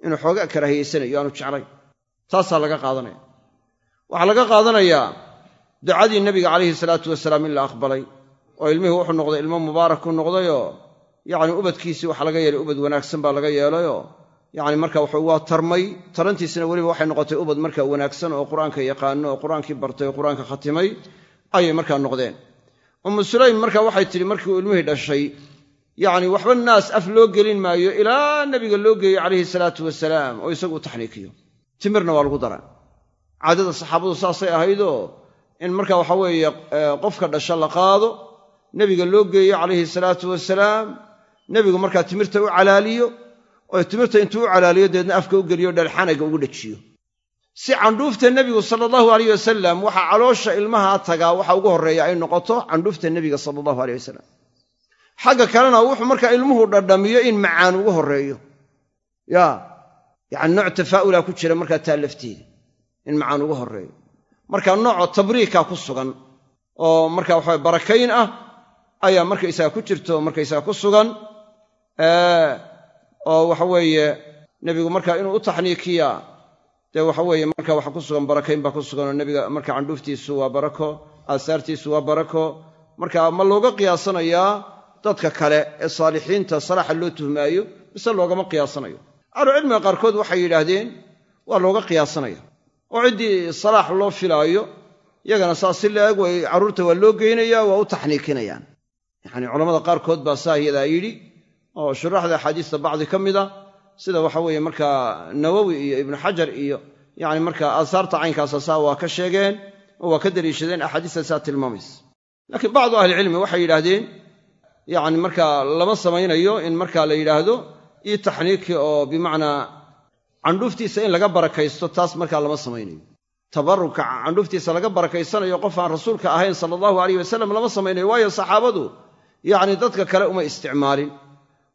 inuu xoogaa karahiyaysanayo aanu jeclay. Taasaa laga qaadanaya. Waxaa laga qaadanayaa ducadii nebiga calayhi salaatu wasalaam in la aqbalay oo ilmihii wuxuu noqday ilmo mubaarak ku noqdayoo yacni ubadkiisii waxaa laga yeelay ubad wanaagsan baa laga yeelayoo yacni marka wuxuu waa tarmay tarantiisina weliba waxay noqotay ubad marka wanaagsan oo qur'aanka yaqaano oo qur'aankii bartay oo qur'aanka khatimay ayay markaa noqdeen. Ummu sulaym marka waxay tidhi markii ilmihii dhashay yacni waxba naas af loo gelin maayo ilaa nebiga loo geeyo calayhi salaatu wasalaam oo isagu u taxniikiyo. Timirna waa lagu dara caadada saxaabadu saasay ahaydoo in marka waxa weeye qofka dhasha la qaado nebiga loo geeyo calayhi salaatu wasalaam nebigu markaa timirta u calaaliyo oo timirta intuu u calaaliyo deedna afka u geliyo dhalxanaga ugu dhajiyo si candhuufta nebigu sala allahu alayh wasalam waxaa caloosha ilmaha tagaa waxa ugu horreeya ay noqoto candhuufta nebiga sala allahu aleyh wasalam xagga kalena wuxuu markaa ilmuhu dhadhamiyo in macaan ugu horreeyo. Ya yacani nooc tafaa'ulaa ku jira markaa taa lafteeda in macaan ugu horreeyo. Marka nooco tabriikaa ku sugan oo marka waxawe barakayn ah ayaa markaysaga ku jirto markaysaga ku sugan oo waxa weeye nebigu marka inuu u taxniikiyaa dee waxa weeye marka waxa ku sugan barakayn baa ku sugan oo nebiga marka candhuuftiisu waa barako aasaartiisu waa barako. Marka ma looga qiyaasanayaa dadka kale ee saalixiinta salaaxa loo tuhmaayo mise loogama qiyaasanayo? Ahlucilmiga qaarkood waxay yidhaahdeen waa looga qiyaasanaya oo ciddii salaax loo filaayo yagana saas si la-eg way carruurta waa loo geynaya waa u taxniikinayaan. Yacanii culamada qaarkood baa saa iyadaa yidhi oo shuraaxda axaadiista bacdi ka mid a sida waxa weeye markaa nawowi iyo ibnu xajar iyo yacni markaa aasaarta caynkaasa saa waa ka sheegeen oo waa ka daliishadeen axaadiista saa tilmaamaysa. Laakiin bacdu ahlicilmi waxay yidhaahdeen yacni markaa lama samaynayo in markaa la yidhaahdo taxniiki oo bimacnaa candhuuftiisa in laga barakaysto taas markaa lama samaynayo. Tabaruka candhuuftiisa laga barakaysanayo qof aan rasuulka ahayn sala allahu alayh wasalam lama samaynayo waayo saxaabadu yacni dadka kale uma isticmaalin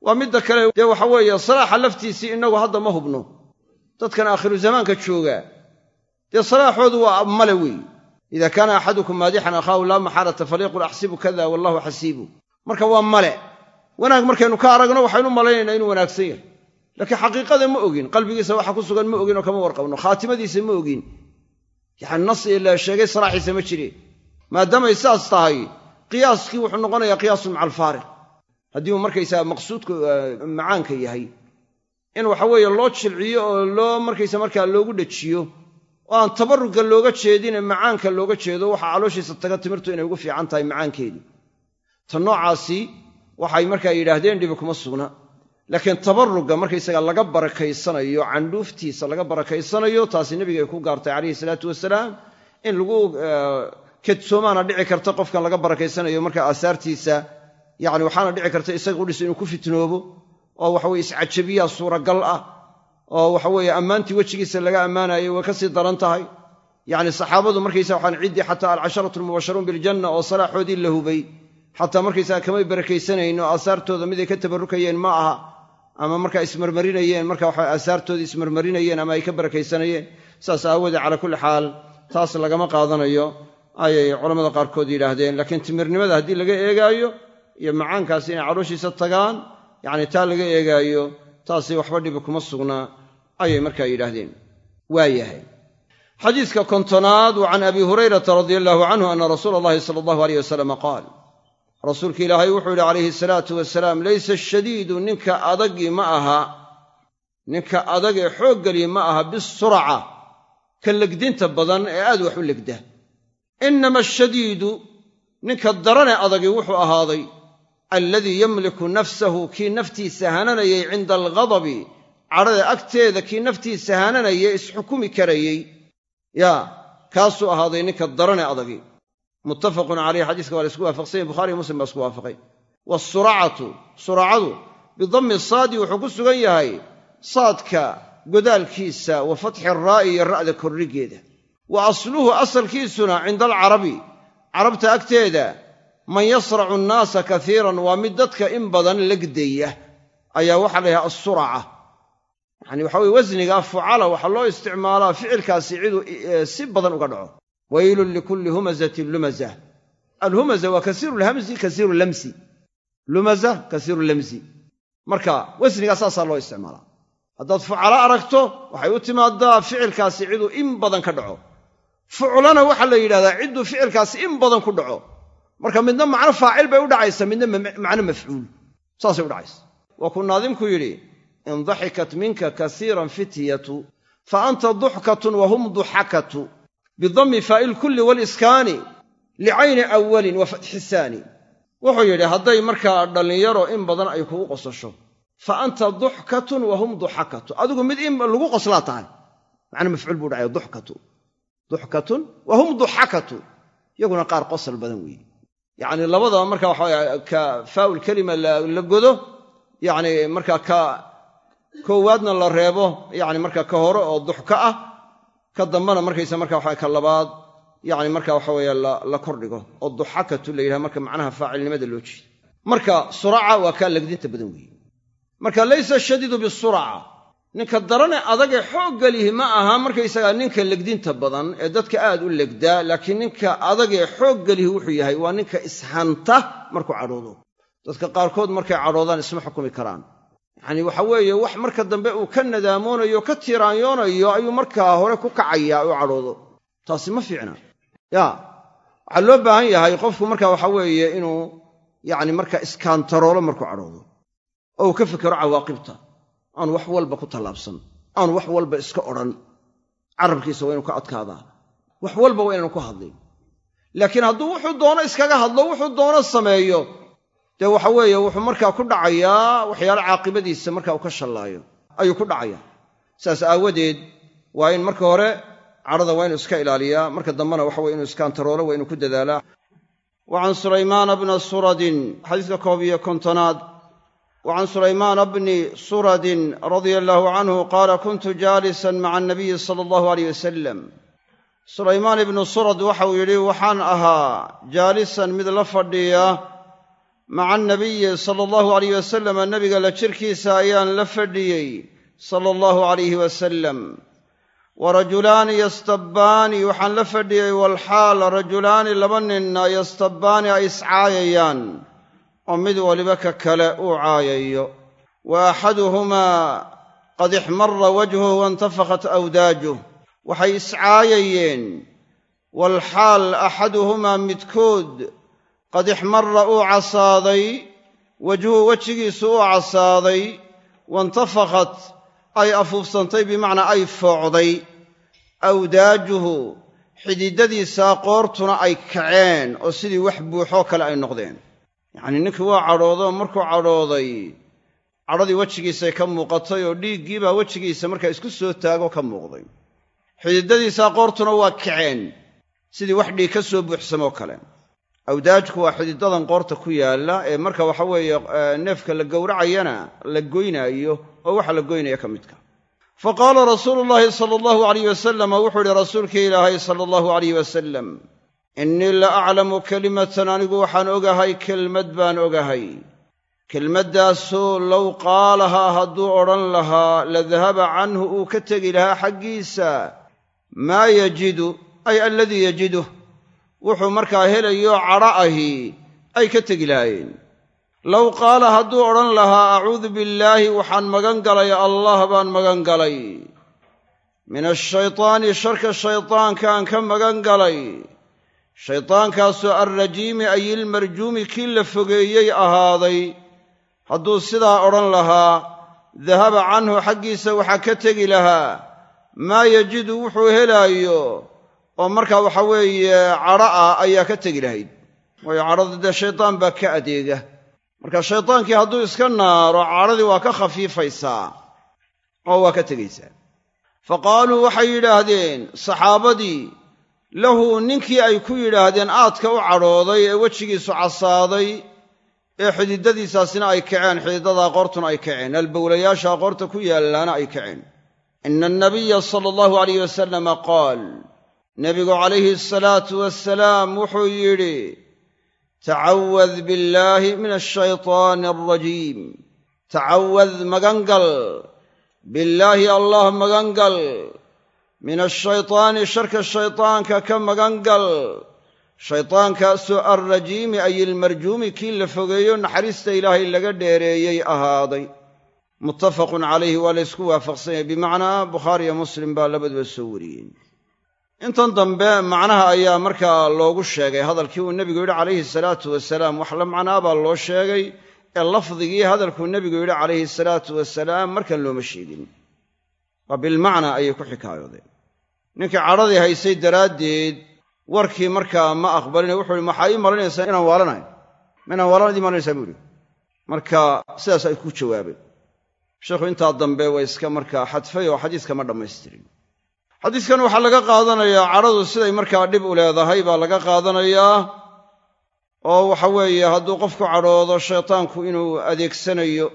waa midda kale dee waxa weeye salaaxa laftiisii innagu hadda ma hubno. Dadkan aakhiru zamaanka jooga dee salaaxoodu waa male weeye ida kaana axadukum maadixan akhaahu laa maxaalata falyaqul axsibu kada wallahu xasiibu. Marka waa male. Wanaag markaynu ka aragno waxaynu malaynaynaa inuu wanaagsan yahay. Laakiin xaqiiqada ma ogin qalbigiisa waxa ku sugan ma ogin oo kama warqabno. Khaatimadiisa ma ogin. Yacani nas la sheegay salaaxiisa ma jire. Maadaamay saas tahay qiyaaskii wuxuu noqonayaa qiyaasun maca alfaariq haddii uu markaysaa maqsuudku macaanka yahay in waxa weeye loo jilciyo oo loo markaysa markaa loogu dhajiyo oo aan tabarruga looga jeedine macaanka looga jeedo waxaa calooshiisa taga timirtu inay ugu fiican tahay macaankeedii ta noocaasi waxay markaa yidhaahdeen dhibi kuma sugna. Laakiin tabarruga markaysaga laga barakaysanayo candhuuftiisa laga barakaysanayo taasi nebiga ay ku gaartay calayhi salaatu wasalaam in lagu kedsoomaana dhici karta qofkan laga barakaysanayo markaa aasaartiisa yacni waxaana dhici karta isaga udhis inuu ku fitnoobo oo waxaweye iscajabiyaa suuragal ah oo waxaweeye ammaantii wejigiisa laga ammaanayay way ka sii daran tahay. Yacni saxaabadu markaysa waxaan ciddii xataa alcasharatu almubasharuun biljanna oo salaaxoodii la hubay xataa markaysaga kamay barakaysanayn oo aasaartooda miday ka tabarrukayeen ma aha ama markaa ismarmarinayeen marka waxa aasaartooda ismarmarinayeen ama ay ka barakaysanayeen. Saas aawoodee calaa kulli xaal taas lagama qaadanayo ayay culammada qaarkood yidhaahdeen. Laakiin timirnimada haddii laga eegaayo iyo macaankaas inay calooshiisa tagaan yacni taa laga eegaayo taasi waxba dhibi kuma sugnaa ayay markaa yidhaahdeen. Waa yahay. Xadiiska kontonaad wa can abi hurayrata radia allahu canhu ana rasuula allahi sala allahu aleyh wasalama qaal rasuulka ilaahay wuxuu yidhi calayhi salaatu wasalaam laysa ashadiidu ninka adagii ma aha ninka adag ee xooggeli ma aha bisuraca ka legdinta badan ee aad wax u legda. Inama ashadiidu ninka darane adagi wuxuu ahaaday alladii yamliku nafsahu kii naftiisa hananayay cinda alghadabi cadhada agteeda kii naftiisa hananaya isxukumi karayey yaa kaasuu ahaaday ninka darane adagi. Muttafaqun caleyh xadiiska waa la isku waafaqsanya bukhariiyo muslim baa isku waafaqay. Waasuracatu suracadu bidammi saadi wuxuu ku sugan yahay saadka godaalkiisa wa fatxi raa'i iyo ra'da korrigeeda. Wa asluhu asalkiisuna cinda alcarabi carabta agteeda man yasracu annaasa kaiiran waa mid dadka in badan legdaya ayaa waxaa la yidhaha assuraca yacani waxa weye wasnigaa fucala waxaa loo isticmaalaa ficilkaasi ciduu si badan uga dhaco. Waylun likulli humazatin lumaza. Alhumaza waa kasiiru lhamsi kasiiru lamsi lumaza kasiiru lamsi marka wasnigaa saasaa loo isticmaalaa. Haddaad fucalo aragto waxay u timaadaa ficilkaasi ciduu in badan ka dhaco. Fuclana waxaa la yidhahdaa cidduu ficilkaasi in badan ku dhaco marka midna macno faacil bay u dhacaysa midna macno mafcuul. Saasay u dhacaysa. Waa kuu naadimku yidhi in daxikat minka kasiiran fityatu fa anta duxkatun wa hum duxakatu bidammi faa'il kulli waliskaani licayni awalin wa fatxi saani wuxuu yidhi hadday markaa dhallinyaro in badan ay kugu qosasho fa anta duxkatun wa hum duxakatu. Adigu mid in lagu qoslaa tahay. Macna mafcuul buu dhacaya duxkatu. Duxkatun wa hum duxakatu. Iyaguna qaar qosal badan weeye yacni labadaba marka waxa ka faa'ul kelima la godo yacni markaa ka koowaadna la reebo yacni marka ka hore oo duxka ah ka dambana markaysa marka waxa ka labaad yacni marka waxa weeye la kordhigo oo duxakatu la yidhaha marka macnaha faacilnimada loo jeedo. Marka suraca waa kaa legdinta badan weeye. Marka laysa ashadiidu bisuraca ninka darane adagee xoogga lihi ma aha markaysagaa ninka legdinta badan ee dadka aad u legdaa laakiin ninka adagee xoogga lihi wuxuu yahay waa ninka ishanta markuu cadhoodo. Dadka qaarkood markay cadhoodaan isma xukumi karaan. Yacanii waxa weeye wax marka dambe uu ka nadaamoonayo ka tiiraanyoonayo ayuu markaa hore ku kacayaa u cadhoodo. Taasi ma fiicna. Yaa waxaa loo baahan yahay qofku marka waxa weeye inuu yacni marka iskaantaroolo markuu cadhoodo. Oo uu ka fikero cawaaqibta aanu wax walba ku tallaabsan aanu wax walba iska odhan carabkiisa waa inu ka adkaadaa. Wax walba waa inaanu ku hadlin laakiin hadduu wuxuu doono iskaga hadlo wuxuu doono sameeyo. Dee waxa weeye wuxuu markaa ku dhacayaa waxyaale caaqibadiisa marka uu ka shallaayo. Ayuu ku dhacayaa saas aawadeed waa in marka hore cadhada waa inuu iska ilaaliyaa marka dambena waxa weye inuu iskaantaroolo waa inuu ku dadaalaa. Wa can sulaymaana bna suradin xadiiska koob iyo kontonaad wa can sulaymaana bni suradin radia allaahu canhu qaala kuntu jaalisan maca anabiyi sala allahu aleyh wasalam sulaymaan ibnu surad waxauu yidhi waxaan ahaa jaalisan mid la fadhiya maca anabiyi sala allahu alayh wasalam nebiga la jirkiisa ayaan la fadhiyey sala allahu alayhi wasalam wa rajulaani yastabbaani waxaan la fadhiyey walxaal rajulaani laba ninna yastabbaani ay iscaayayaan oo mid waliba ka kale uu caayayo. Wa axaduhumaa qad ixmara wajhuhu waintafaqat awdaajuh. Waxay iscaayayeen walxaal axaduhumaa midkood qad ixmara uu casaaday wajhuhu wejigiisu uu casaaday waintafaqat ay afuufsantay bimacnaa ay foocday. Awdaajuhu xididadiisaa qoortuna ay kaceen oo sidii wax buuxoo kale ay noqdeen yacnii ninkii waa cadhoodo markuu cadhooday cadhadii wejigiisay ka muuqatay oo dhiiggiibaa wejigiisa markaa isku soo taagoo ka muuqday. Xididadiisaa qoortuna waa kaceen sidii wax dhiig ka soo buuxsamoo kale. Awdaajku waa xididadan qoorta ku yaalla ee marka waxa weeye neefka la gowracayana la goynaayo oo waxa la goynaya ka midka. Fa qaala rasuulu llaahi sala allahu alayh wasalama wuxuu idhi rasuulkii ilaahay sala allahu alayh wasalam innii la aclamu kelimatan anigu waxaan ogahay kelmad baan ogahay. Kelmaddaasoo low qaalahaa hadduu odhan lahaa la dahaba canhu uu ka tegi lahaa xaggiisa. Maa yajidu ay aladii yajiduh wuxuu markaa helayo cadho ahi ay ka tegi lahaayeen. Low qaala hadduu odhan lahaa acuudu billaahi waxaan magan galay allah baan magan galay. Min ashaytaani sharka shaydaankaan ka magan galay shaydaankaasoo alrajiimi ay ilmarjuumi kii la fogeeyey ahaaday. Hadduu sidaa odhan lahaa dahaba canhu xaggiisa waxaa ka tegi lahaa maa yajidu wuxuu helaayo oo markaa waxa weeye cadho ah ayaa ka tegi lahayd. Waayo cadhada dee shaydaan baa ka adeega. Marka shaydaankii hadduu iska naaro cadhadii waa ka khafiifaysaa oo waa ka tegaysaa. Fa qaaluu waxay yidhaahdeen saxaabadii lahu ninkii ay ku yidhaahdeen aadka u cadhooday ee wejigiisu casaaday ee xididadiisaasina ay kaceen xididadaa qoortuna ay kaceen albowlayaasha qoorta ku yaallaana ay kaceen. Ina annabiya sala allahu alayh wasalama qaal nebigu calayhi asalaatu wasalaam wuxuu yidhi tacawad billaahi min ashaytaani alrajiim tacawad magangal. Billaahi allah magangal min ashaytaani sharka shaydaanka ka magangal. Shaydaankaasoo alrajiimi ay ilmarjuumi kii la fogeeyo naxariista ilaahay laga dheereeyey ahaaday. Muttafaqun calayhi waa la ysku waafaqsanyay bimacnaa bukhaariyo muslim baa labaduba soo wariyeen. Intan dambe macnaha ayaa markaa loogu sheegay. Hadalkii uu nebigu yidhi calayhi salaatu wasalaam wax la macnaa baa loo sheegay ee lafdigii hadalkuu nebigu yidhi calayhi salaatu wasalaam markan looma sheegin waa bilmacnaa ayay ku xikaayoodeen. Ninkii cadhadii haysay daraaddeed warkii markaa ma aqbalin wuxuu ihi maxaa ii malinaysaa inaan waalanahay ma inaan waalanad ii malinaysaa buu ihi marka sidaas ay ku jawaabeen. Sheikhu intaa dambe waa iska markaa xadfay oo xadiiska ma dhammaystirin. Xadiiskan waxaa laga qaadanayaa cadhadu siday markaa dhib u leedahay baa laga qaadanayaa oo waxa weeye hadduu qofku cadhoodo shaytaanku inuu adeegsanayo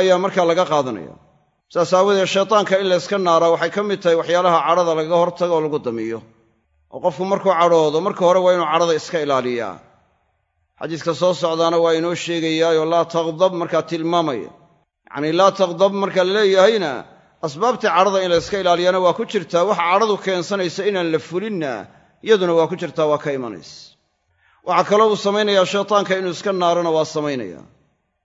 ayaa markaa laga qaadanaya saas aawadeed shaytaanka in layska naaraa waxay ka mid tahay waxyaalaha cadhada lagaga hortago oo lagu damiyo. Oo qofku markuu cadhoodo marka hore waa inuu cadhada iska ilaaliyaa. Xadiiska soo socdaana waa inoo sheegayaayoo laa taqdab markaa tilmaamaya. Yacnii laa taqdab marka la leeyahayna asbaabtii cadhada in la yska ilaaliyana waa ku jirtaa waxa cadhadu keensanaysa inaan la fulinna iyaduna waa ku jirtaa waa ka imanaysa. Waxaa kaloo uu samaynayaa shaytaanka inuu iska naarona waa samaynaya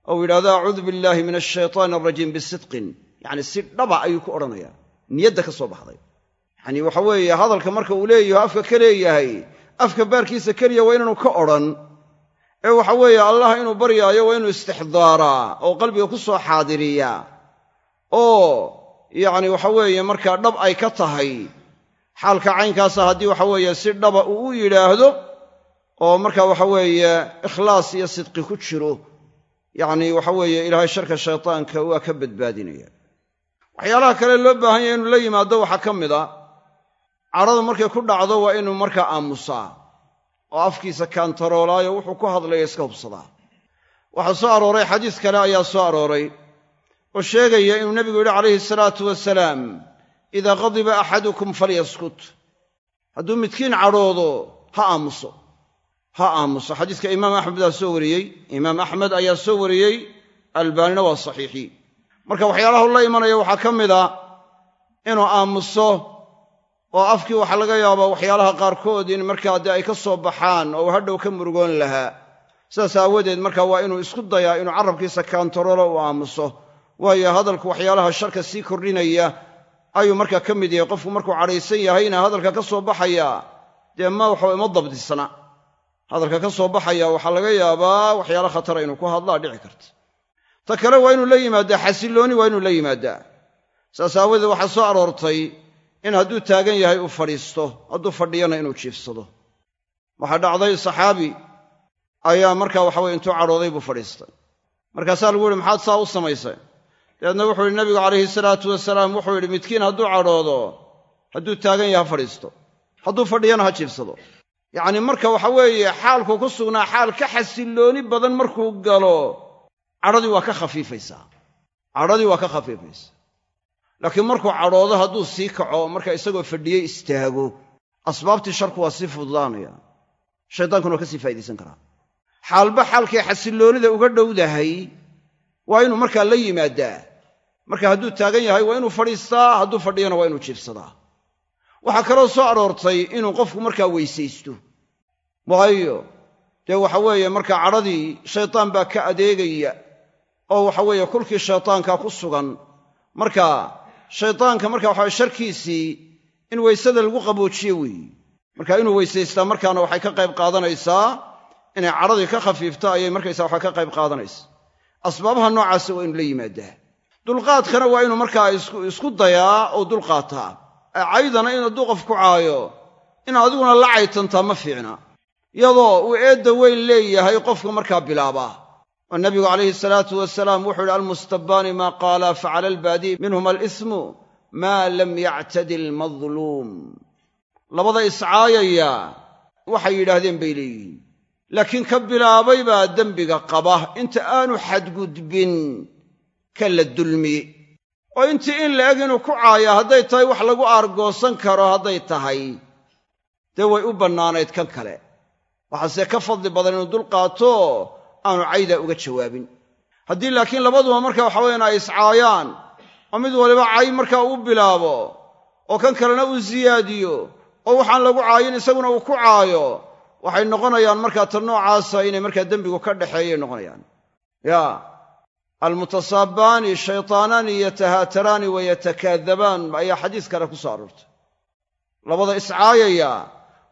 ou yidhahdo acuudu billaahi min ashaytaani alrajiim bisidqin yacni si dhaba ayuu ku odhanayaa. Niyadda ka soo baxday. Yacnii waxa weeye hadalka marka uu leeyaho afka ka leeyahay afka baarkiisa keliya waa inaanu ka odhan. Ee waxa weeye allah inuu baryaayo waa inuu istixdaaraa oo qalbiga ku soo xaadiriyaa oo yacni waxa weeye markaa dhab ay ka tahay xaalka caynkaasa haddii waxa weeye si dhaba uu u yidhaahdo oo marka waxa weeye ikhlaas iyo sidqi ku jiro. Yacni waxa weeye ilaahay sharka shaytaanka waa ka badbaadinaya waxyaalaha kale loo baahan yahay inuu la yimaado waxaa ka mid a cadhadu markay ku dhacdo waa inuu markaa aamusaa oo afkiisa kaantaroolaayo wuxuu ku hadlaya iska hubsadaa. Waxaa soo arooray xadiis kale ayaa soo arooray oo sheegaya inuu nebigu yidhi calayhi salaatu wasalaam idaa qadiba axadukum falyaskut. Hadduu midkiin cadhoodo ha aamuso. Ha aamuso. Xadiiska imaam axmed baa soo wariyey. Imaam axmed ayaa soo wariyey. Albaanina waa saxiixii marka waxyaalahu la imanaya waxaa ka mid a inuu aamuso oo afkii waxaa laga yaabaa waxyaalaha qaarkood in markaa dee ay ka soo baxaan oo hadhow ka murugoon lahaa. Sidaas aawadeed marka waa inuu isku dayaa inuu carabkiisa kaantaroolo uu aamuso. Waayo hadalku waxyaalaha sharka sii kordhinaya ayuu markaa ka mid yahay. Qofku markuu cadhaysan yahayna hadalka ka soo baxaya dee ma waxa ima dabdisna hadalka ka soo baxaya waxaa laga yaabaa waxyaala khatara inuu ku hadlaa dhici karta ta kale waa inuu la yimaadaa xasillooni waa inuu la yimaadaa. Saas aawadeed waxaa soo aroortay in hadduu taagan yahay uu fadhiisto hadduu fadhiyana inuu jiifsado. Waxaa dhacday saxaabi ayaa markaa waxaweye intuu cadhooday buu fadhiistay. Markaasaa lagu yihi maxaad saa u samaysay? Dabeedna wuxuu yihi nabigu calayhi salaatu wasalaam wuxuu yidhi midkiin hadduu cadhoodo hadduu taagan yahay ha fadhiisto. Hadduu fadhiyana ha jiifsado. Yacnii marka waxa weeye xaalku ku sugnaa xaal ka xasillooni badan markuu galo cadhadii waa ka khafiifaysaa. Cadhadii waa ka khafiifaysaa. Laakiin markuu cadhoodo hadduu sii kaco marka isagoo fadhiyey istaago. Asbaabtii sharku waa sii fududaanaya. Shaydaankuna waa ka sii faa'idaysan karaa. Xaalba xaalkay xasilloonida uga dhowdahay waa inuu markaa la yimaadaa. Marka hadduu taagan yahay waa inuu fadhiistaa hadduu fadhiyana waa inuu jiibsadaa waxaa kaloo soo aroortay inuu qofku markaa weysaysto. Waayo dee waxa weeye markaa cadhadii shaydaan baa ka adeegaya oo waxa weeye kulkii shaydaanka ku sugan. Marka shaydaanka marka waxaa sharkiisii in weysada lagu qaboojiyo weeye marka inuu weysaystaa markaana waxay ka qayb qaadanaysaa inay cadhadii ka khafiifto ayay markaysa waxaa ka qayb qaadanaysa asbaabaha noocaasa waa inu la yimaadaa. Dulqaadkana waa inuu markaa isku dayaa oo dulqaataa caydana in hadduu qof ku caayo in adiguna la caytantaa ma fiicna. Iyadoo uu eedda weyn leeyahay qofka markaa bilaabaa oo nabigu calayhi salaatu wasalaam wuxuu yidhi almustabbaani maa qaala facala albaadiy minhuma alismu maa lam yactadi almadluum labada iscaayaya waxay yidhaahdeen bay leeyihiin laakiin ka bilaabay baa dembiga qaba. Inta aanu xadgudbin ka la dulmiye oo intii in la eg inuu ku caaya hadday tahay wax lagu aargoosan karo hadday tahay dee way u bannaanayd kan kale. Waxaase ka fadli badan inuu dulqaato aanu caydaa uga jawaabin. Haddii laakiin labaduba marka waxa weyan ay iscaayaan oo mid waliba cay markaa uu bilaabo oo kan kalena uu siyaadiyo oo waxaan lagu caayin isaguna uu ku caayo waxay noqonayaan markaa ta noocaasa inay markaa dembigu ka dhexeeyay noqonayaan. Yaa almutasaabaani shaytaanaani yatahaataraani wa yatakaadabaan ayaa xadiis kale ku soo aroortay. Labada iscaayaya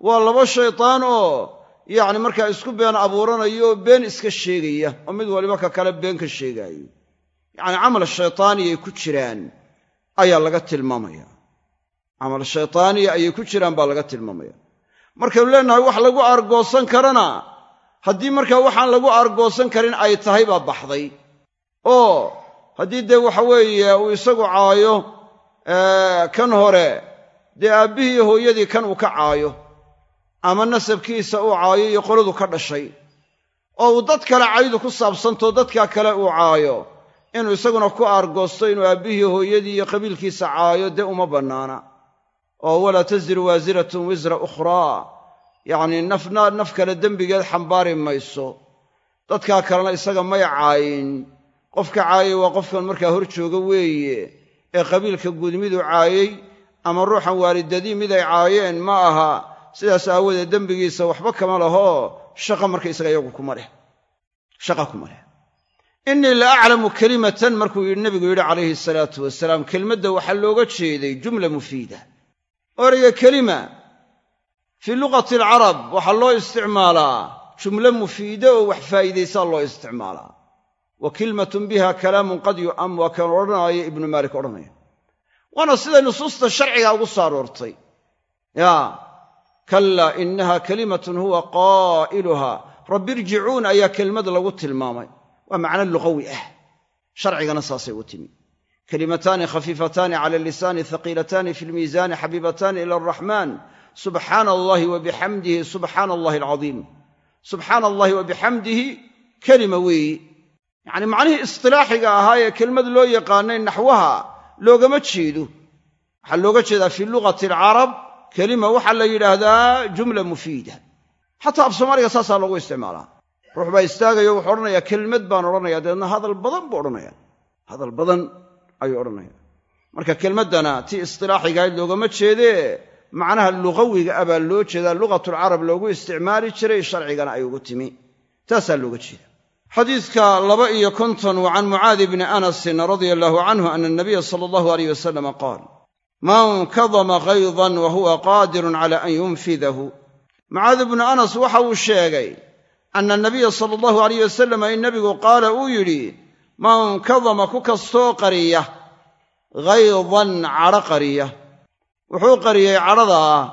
waa laba shaytaan oo yacni markaa isku been abuuranaya oo been iska sheegaya oo mid waliba ka kale been ka sheegaayo. Yacni camal shaytaaniyay ku jiraan ayaa laga tilmaamaya. Camal shaytaaniya ayay ku jiraan baa laga tilmaamaya. Markaynu leenahay wax lagu aargoosan karana haddii markaa waxaan lagu aargoosan karin ay tahay baa baxday. Oo haddii dee waxa weeye uu isagu caayo kan hore dee aabbihii hooyadii kan uu ka caayo ama nasabkiisa uu caayo iyo qoladu ka dhashay oo uu dad kale caydu ku saabsantoo dadkaa kale uu caayo inuu isaguna ku aargoosto inuu aabbihii hooyadii iyo qabiilkiisa caayo dee uma bannaana. Oo walaa tasiru waasiratun wisra ukhraa. Yacnii nafna naf kale dembigeed xambaari mayso. Dadkaa kalena isaga may caayin. Qofka caayay waa qofkan markaa hor jooga weeye. Ee qabiilka guud caayey ama ruuxan waalidadii mid ay caayeen ma aha sidaas aawadeed dembigiisa waxba kama lahoo shaqa markaysaga iyagu kuma leh. Shaqa kuma leh. Innii la aclamu kelimatan markuu nebigu yidhi calayhi salaatu wasalaam kelmadda waxaa looga jeeday jumla mufiida. Orayga kelima fii luqati alcarab waxaa loo isticmaalaa jumlo mufiide oo wax faa'iidaysaa loo isticmaalaa. Wa kilmatun biha kalaamun qad yu'am waa kan odhanaayo ibnu maalik odhanaya. Waana siday nusuusta sharciga ugu soo aroortay. Yaa kallaa innaha kalimatun huwa qaa'iluha. Rabbi irjicuun ayaa kelmad lagu tilmaamay. Waa macno luqawi ah. Sharcigana saasay u timi. Kalimataani khafiifataani cala lisaani haqiilataani fi lmiisaani xabiibataani ila araxmaan subxaana allahi wa bixamdihi subxaana allahi alcadiim. Subxaana allahi wa bixamdihi kelima weeyi. Yacni macnihii istilaaxiga ahaa ee kelmad loo yaqaanay naxwaha loogama jeedo. Waxaa looga jeedaa kelima waxaa la yidhaahdaa jumla mufiida. Xataa af soomaaliga saasaa loogu isticmaalaa. Ruux baa istaagayo wuxuu odhanayaa kelmad baan odhanaya dabeedna hadal badan buu odhanaya hadal badan ayuu odhanaya marka kelmaddana tii istilaaxigahayd loogama jeedee macnaha luqawiga ah baa loo jeedaa luqatulcarab loogu isticmaali jiray sharcigana ay ugu timi. Taasaa looga jeeda xadiidka laba iyo konton wa can mucaadi bni anasin radia allaahu canhu ana anabiya sala allahu aleyh wasalama qaal man kadama kaydan wa huwa qaadirun cala an yunfidahu. Mucaadi bnu anas waxa uu sheegay ana anabiya sala allahu alayh wasalam in nebigu qaala uu yidhi man kadama ku kastoo qariya haydan cadho qariya. Wuxuu qariyey cadhadaa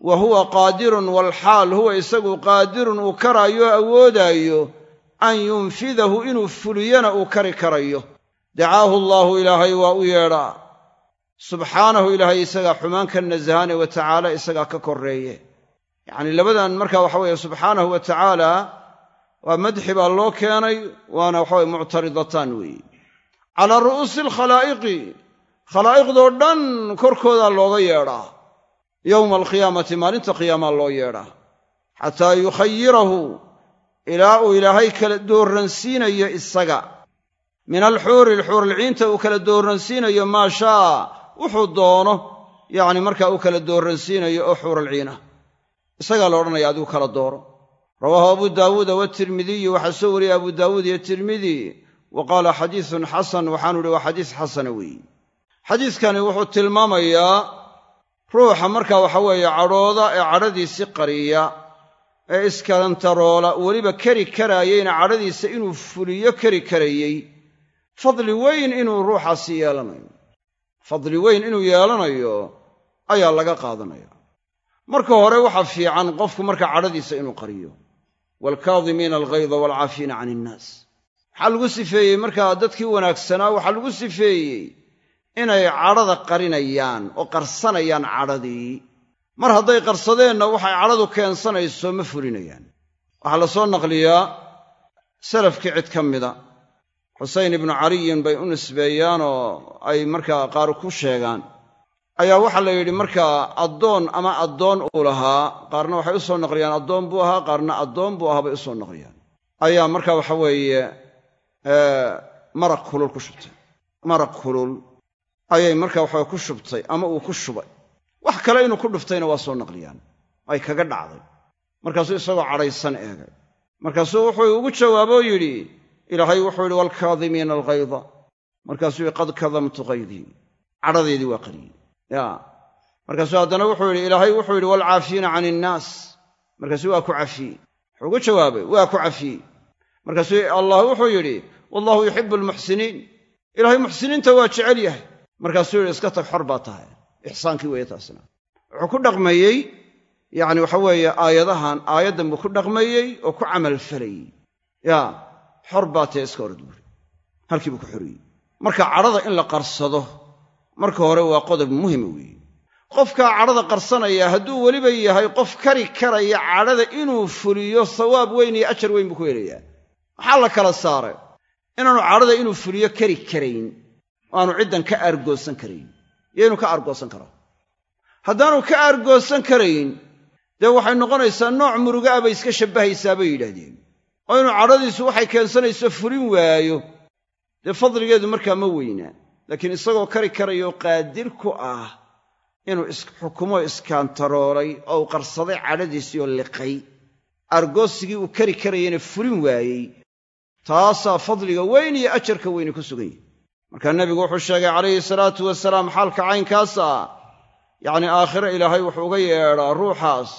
wa huwa qaadirun walxaal huwa isagu qaadirun uu karaayo o awoodaayo an yunfidahu inuu fuliyana uu kari karayo. Dacaahu allaahu ilaahay waa u yeedhaa subxaanahu ilaahay isagaa xumaan ka nasahaane wa tacaala isagaa ka korreeye. Yacnii labadan marka waxa weeye subxaanahu wa tacaala waa madxi baa loo keenay waana waxaweye muctaridataan weeye. Calaa ru'uusi alkhalaa'iqi khalaa'iqdoo dhan korkoodaa looga yeedhaa. Yowma alqiyaamati maalinta qiyaamaa loo yeedhaa. Xataa yukhayirahu ilaa uu ilaahay kala doorransiinayo isaga. Min alxuuri alxuuralciinta uu kala doorransiinayo maa shaa wuxuu doono yacni markaa uu kala doorransiinayo oo xuuralciinah isagaa la odhanaya adigu kala dooro. Rawaahu abu daawuuda waatirmidiyu waxaa soo wariyey abu daawuud iyo tirmidi wa qaala xadiisun xasan waxaanu ihi waa xadiis xasana weeye xadiiskani wuxuu tilmaamayaa ruuxa marka waxa weeye cadhooda ee cadhadiisi qariya ee iskantaroola weliba keri karaayeyna cadhadiisa inuu fuliyo keri karayey. Fadli weyn inuu ruuxaasi yeelanayo fadli weyn inuu yeelanayo ayaa laga qaadanaya. Marka hore waxaa fiican qofku marka cadhadiisa inuu qariyo. Waalkaadimiina alghayda waalcaafiina can innaas waxaa lagu sifeeyey markaa dadkii wanaagsanaa waxaa lagu sifeeyey inay cadhada qarinayaan oo qarsanayaan cadhadii. Mar hadday qarsadeenna waxay cadhadu keensanayso ma fulinayaan. Waxaa la soo naqliyaa salafkii cid ka mida xuseyn ibnu caliyin bay u nisbeeyaan oo ay markaa qaar ku sheegaan. Ayaa waxaa la yidhi markaa addoon ama addoon uu lahaa qaarna waxay u soo naqliyaan addoon buu ahaa qaarna addoon buu ahaa bay u soo naqliyaan ayaa marka waxa weeye maraq kulul ku shubtay. Maraq kulul ayay marka waxaa ku shubtay ama uu ku shubay. Wax kale inuu ku dhuftayna waa soo naqliyaan ay kaga dhacday. Markaasuu isagoo cadhaysan eegay. Markaasuu wuxuu ugu jawaaboo yidhi ilaahay wuxuu yidhi waalkaadimiina alghayda. Markaasuu yidhi qad kadamtu kaydii cadhadeedii waa qariyey ya. Markaasuu haddana wuxuu yidhi ilaahay wuxuu yidhi waalcaafiina can innaas markaasuu waa ku cafiyey wuxuu ugu jawaabay waa ku cafiyey markaasuu allah wuxuu yidhi wallahu yuxibu almuxsiniin. Ilaahay muxsiniinta waa jecel yahay. Markaasuu yidhi iska tag xor baa tahay. Ixsaankii weeye taasna wuxuu ku dhaqmayey yacni waxa weeye aayadahan aayaddan buu ku dhaqmayey oo ku camal falayey ya xor baa tae iska buuri halkii buu ku xoriyey. Marka cadhada in la qarsado marka hore waa qodob muhima weeye qofkaa cadhada qarsanaya hadduu weliba yahay qof kari karaya cadhada inuu fuliyo sawaab weyn iyo ajar weyn buu ku helayaa. Maxaa la kala saaray inaanu cadhada inuu fuliyo kari karayn oo aanu ciddan ka aargoosan karayn. Iyo inuu ka aargoosan karo. Haddaanu ka aargoosan karayn dee waxay noqonaysaa nooc muruga ah bay iska shabbahaysaa bay yidhaahdeen oo inuu cadhadiisu waxay keensanayso fulin waayo. Dee fadligeedu markaa ma weynaa laakiin isagoo kari karayoo qaadir ku ah inuu isxukumo iskaantaroolay oo uu qarsaday cadhadiisii oo liqay. Argoosigii uu kari karayana fulin waayey. Taasaa fadliga weyn iyo ajarka weyni ku sugan yahy markaa nebigu wuxuu sheegay calayhi salaatu wasalaam xaalka caynkaasa yacnii aakhire ilaahay wuxuu uga yeedhaa ruuxaas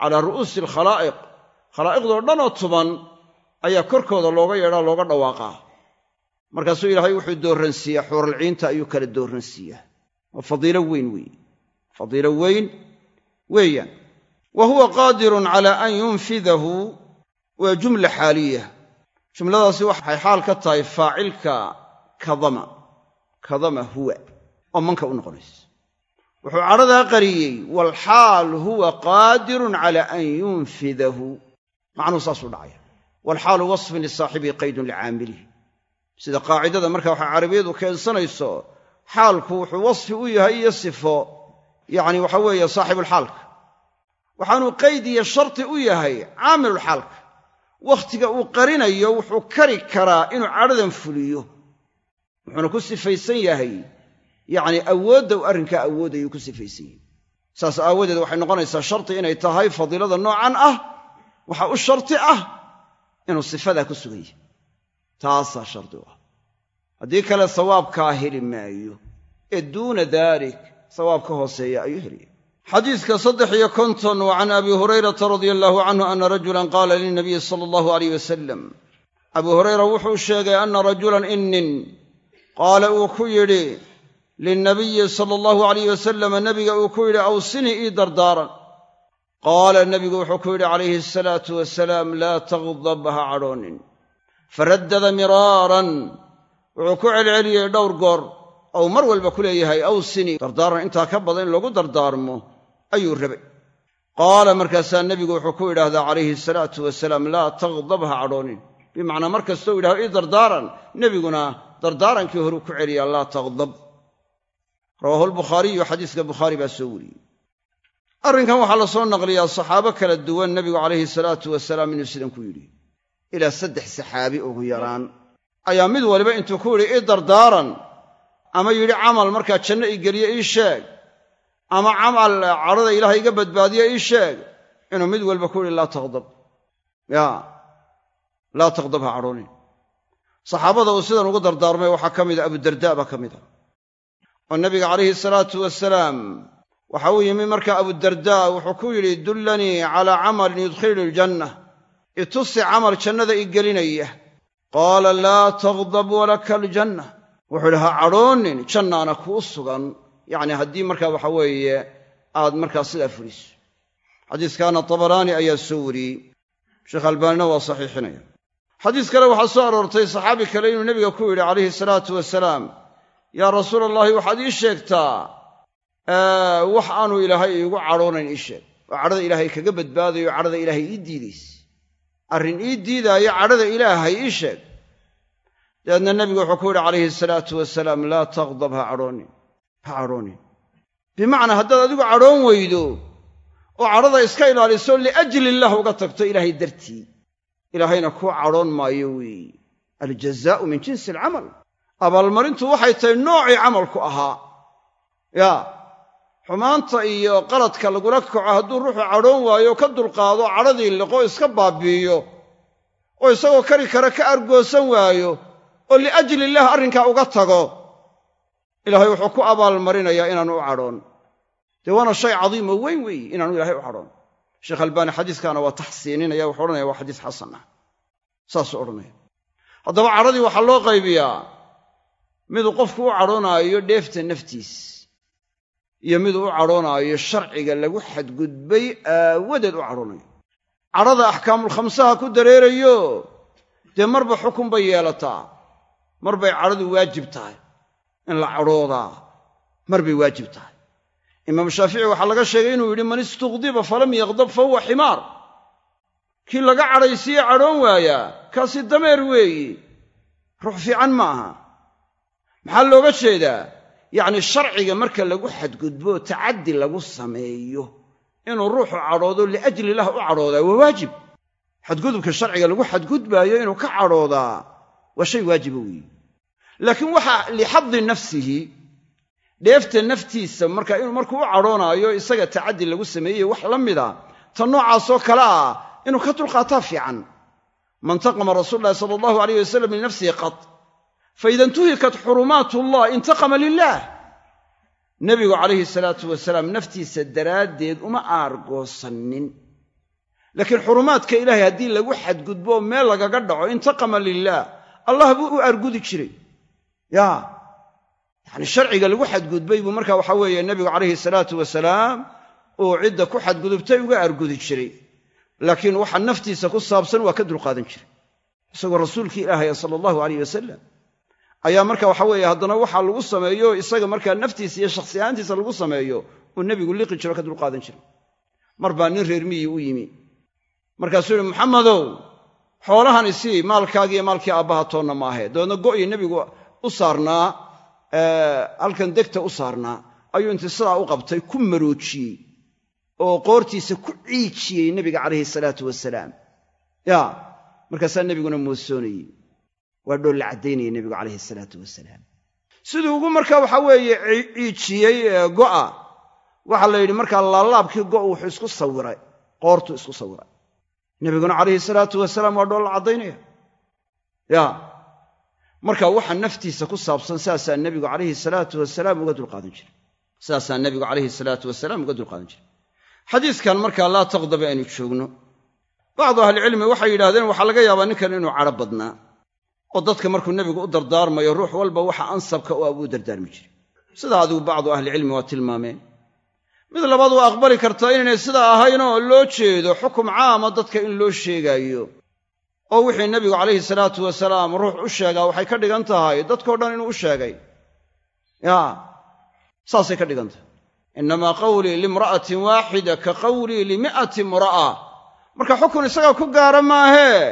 calaa ru'uusi alkhalaa'iq. Khalaa'iqdoo dhanoo tuban ayaa korkooda looga yeedhaa looga dhawaaqaa. Markaasuu ilaahay wuxuu doorransiiyaa xuuralciinta ayuu kala doorransiiyaa. Waa fadiilo weyn weeye fadiilo weyn weeyaan. Wa huwa qaadirun calaa an yunfidahu. Waa jumla xaaliya. Jumladaasi waxay xaal ka tahay faacilka kadama. Kadama huwa. Oo manka u noqonaysa. Wuxuu cadhadaa qariyey waalxaal huwa qaadirun calaa an yunfidahu. Macnuhu saasuu dhacaya waalxaalu wasfin lisaaxibihi qaydun licaamilihi. Sida qaacidada marka waxay carabiyadu keensanayso xaalku wuxuu wasfi u yahay iyo sifo yacni waxa weeye saaxibulxaalka waxaanuu qayd iyo sharti u yahay caamilulxaalka wakhtiga uu qarinayo wuxuu kari karaa inuu cadhadan fuliyo. Wuxuuna ku sifaysan yahay yacni awoodda uu arrinkaa awoodayuu ku sifaysan yahay. Saas aawadeed waxay noqonaysaa sharti inay tahay fadiilada noocan ah waxa u sharti ah inuu sifadaa ku sugan yahay. Taasaa shardi u ah. Haddii kale sawaabkaa heli maayo. Ee duuna daalik sawaab ka hooseeya ayuu helaya xadiidka saddex iyo konton wa can abi hurayrata radia allahu canhu ana rajulan qaala lilnabiyi sala allahu alayh wasalam abuu hurayra wuxuu sheegay anna rajulan in nin qaala uu ku yidhi lilnabiyi sala allahu alayh wasalama nebiga uu ku yidhi awsinii ii dardaaran qaala nebigu wuxuu ku yidhi calayhi asalaatu wasalaam laa tagdab ha cadhoonin. Faraddada miraaran. Wuxuu ku celceliyey dhowr goor. Ou mar walba ku leeyahay awsinii dardaaran intaa ka badan in lagu dardaarmo ayuu rabay. Qaala markaasaa nebigu wuxuu ku yidhaahdaa calayhi asalaatu wasalaam laa tagdab ha cadhoonin. Bimacnaa mar kastoo yidhahdo ii dardaaran. Nebiguna dardaarankii horuu ku celiyaa laa tagdab rawaahu lbukhaariyu xadiiska bukhaari baa soo wariyey arrinkan waxaa la soo naqliyaa saxaabo kala duwan nebigu calayhi salaatu wasalaam inuu sidan ku yidhi ilaa saddex saxaabi ugu yaraan. Ayaa mid waliba intuu ku yidhi ii dardaaran. Ama yidhi camal markaa janno ii geliye ii sheeg. Ama camal cadhada ilaahay iga badbaadiye ii sheeg. Inuu mid walba ku yidhi laa taqdab. Ya laa taqdab ha cadhoonin. Saxaabada uu sidan ugu dardaarmay waxaa ka mida abudarda baa ka mid a. Oo nabiga calayhi salaatu wasalaam waxa uu yimi marka abudardaa wuxuu ku yidhi dullanii calaa camalin yudkhiluni aljanna itusi camal jannada i gelinaya. Qaala laa tagdab walaka aljanna wuxuu yidhi ha cadhoonin jannaana kuu sugan. Yacni haddii markaa waxa weeye aad markaa sidaa fuliso. Xadiiskaana tabaraani ayaa soo wariyey. Sheekh albaanina waa saxiixinaya. Xadiis kale waxaa soo aroortay saxaabi kale inuu nebiga ku yidhi calayhi salaatu wasalaam yaa rasuula allahi waxaad ii sheegtaa wax aanu ilaahay iigu cadhoonayn ii sheeg oo cadhada ilaahay kaga badbaadayo cadhada ilaahay ii diidaysa arrin ii diidaayo cadhada ilaahay ii sheeg. Dabeedna nebigu wuxuu ku yidhi calayhi salaatu wasalaam laa taqdab ha cadhoonin ha cadhoonin. Bimacnaa haddaad adigu cadhoon weydo oo cadhada iska ilaaliso liajli illah uga tagto ilaahay dartii. Ilaahayna kuu cadhoon maayo weeye aljazaa'u min jinsi alcamal. Abaalmarintu waxay tahay noocii camalku ahaa. Yaa xumaanta iyo qaladka lagula kaco hadduu ruuxu cadhoon waayo ka dulqaado cadhadii liqo iska baabi'iyo oo isagoo kari kara ka argoosan waayo oo liajli illah arrinkaa uga tago ilaahay wuxuu ku abaalmarinayaa inaanu u cadhoon. Dee waana shay cadiimoo weyn weeye inaanu ilahay u cadhoon. Sheekh albaani xadiiskaana waa taxsiininaya wuxuu odhanaya waa xadiis xasan ah saasuu odhanaya haddaba cadhadii waxaa loo qaybiyaa. Miduu qofku u cadhoonaayo dheefta naftiis iyo miduu u cadhoonaayo sharciga lagu xadgudbay aawadeed u cadhoonayo. Cadhada axkaamulkhamsaha ku dareerayo dee marba xukun bay yeelataa. Mar bay cadhadu waajib tahay in la cadhoodaa. Mar bay waajib tahay. Imaam shaafici waxaa laga sheegay inuu yidhi man istuqdiba falam yaqdab fa huwa ximaar. Kii laga cadhaysiiye cadhoon waayaa kaasi dameer weeyi. Ruux fiican ma aha. Maxaa looga jeedaa yacni sharciga marka lagu xadgudbo tacaddi lagu sameeyo inuu ruuxu cadhoodo liajli illah u cadhoodaa waa waajib. Xadgudubka sharciga lagu xadgudbaayo inuu ka cadhoodaa waa shay waajiba weeye laakiin waxa lixadi nafsihi dheefta naftiisa marka inuu markuu u cadhoonaayo isaga tacaddi lagu sameeyey wax la mida ta noocaasoo kale ah inuu ka dulqaataa fiican. Mantaqama rasuulu llahi sala allahu alayh wasalam linafsihi qad faida intuhikat xurumaat ullah intaqama lilah nebigu calayhi salaatu wasalaam naftiisa daraaddeed uma aargoosannin laakiin xurumaadka ilaahay haddii lagu xadgudbo meel lagaga dhaco intaqama lilaah allah buu u argudi jiray. Ya. Yacni sharciga lagu xadgudbay buu marka waxa weeye nebigu calayhi salaatu wasalaam uu cidda ku xadgudubtay uga argudi jiray. Laakiin waxa naftiisa ku saabsan waa ka dulqaadan jiray. Isagoo rasuulkii ilaahaya sala allahu alayh wasalam ayaa marka waxa weeye haddana waxaa lagu sameeyo isaga markaa naftiisa iyo shakhsi ahaantiisa lagu sameeyo uu nebigu liqi jiro ka dulqaadan jiray mar baa nin reer miyi u yimi. Markaasuu yihi maxamedow xoolahan isii maalkaagiiyo maalkii aabbaha toonna ma ahe dabeedna go'ii nebigu u saarnaa halkan degta u saarnaa. Ayuu intii sidaa u qabtay ku maroojiyey oo qoortiisa ku ciijiyey nebiga calayhi salaatu wasalaam. Ya markaasaa nebiguna moosoonayey waa dhool la caddaynaya nebigu calayhi salaatu wasalaam siduu ugu marka waxa weeye ciijiyey go'a waxaa la yidhi markaa laalaabkii go' wuxuu isku sawiray qoortuu isku sawiray. Nebiguna calayhi salaatu wasalaam waa dhool la caddaynaya ya marka waxa naftiisa ku saabsan saasaa nebigu calayhi salaatu wasalaam uga dulqaadan jiray. Saasaa nebigu calayhi salaatu wasalaam uga dulqaadan jiray. Xadiiskan markaa laa taqdaba aynu joogno. Bacdu ahlicilmi waxay yidhahdeen waxaa laga yaabaa ninkan inuu cadho badnaa oo dadka markuu nebigu u dardaarmayo ruux walba waxa ansabka u abuu dardaarmi jiray. Sidaa adigu bacdu ahlicilmi waa tilmaameen. Mid labaad waa aqbali kartaa inaynay sidaa ahaynoo loo jeedo xukum caama dadka in loo sheegaayo. Oo wixii nebigu calayhi salaatu wasalaam ruux u sheegaa waxay ka dhigan tahay dadkao dhan inuu u sheegay. Ya saasay ka dhigan tahay. Innamaa qawlii limra'atin waaxida ka qawlii limi'ati imra'a marka xukun isagaa ku gaara maahee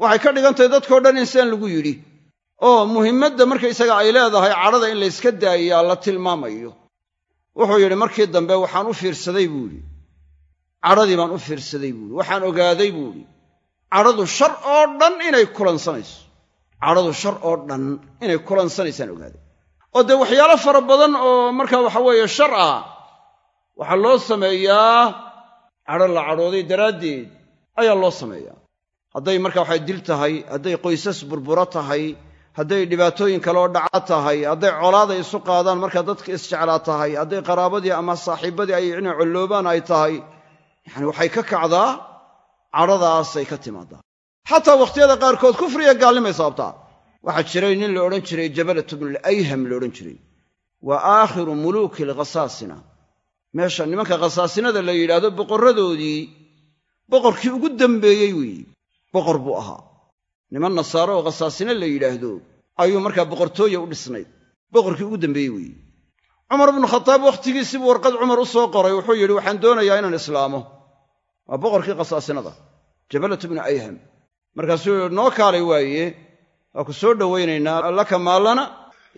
waxay ka dhigan tahay dadkao dhan in sidan lagu yidhi. Oo muhimmadda markaysaga ay leedahay cadhada in layska daayaa la tilmaamayo. Wuxuu yidhi markii dambe waxaan u fiirsaday buu yidhi. Cadhadii baan u fiirsaday buuhi waxaan ogaaday buu idhi cadhadu shar oo dhan inay kulansanayso. Cadhadu shar oo dhan inay kulansanaysaan ogaaday. Oo dee waxyaalo fara badan oo markaa waxa weeye shar ah waxaa loo sameeyaa cadho la cadhooday daraaddeed ayaa loo sameeyaa hadday markaa waxay dil tahay hadday qoysas burburo tahay hadday dhibaatooyin kaloo dhaca tahay hadday colaaday isu qaadaan markaa dadka isjeclaa tahay hadday qaraabadii ama saaxiibbadii ay inay colloobaan ay tahay yacani waxay ka kacdaa cadhadaasay ka timaadaa xataa wakhtiyada qaarkood kufriya gaalnimay sababtaa. Waxaa jiray nin la odhan jiray jabalatu bnulayham la odhan jiray. Waa aakhiru muluuki alkhasaasina meesha nimanka khasaasinada la yidhaahdo boqorradoodii boqorkii ugu dambeeyey weeye boqor buu ahaa. Niman nasaaro oo khasaasine la yidhaahdo ayuu markaa boqortooya u dhisnayd boqorkii ugu dambeeyey weeye cumar bnu khataab wakhtigiisiibuu warqad cumar u soo qoray wuxuu yidhi waxaan doonayaa inaan islaamo. Waa boqorkii khasaasinada jabalatu bnu ayham. Markaasuu yihi noo kaalay waaye waa ku soo dhowaynaynaa laka maallana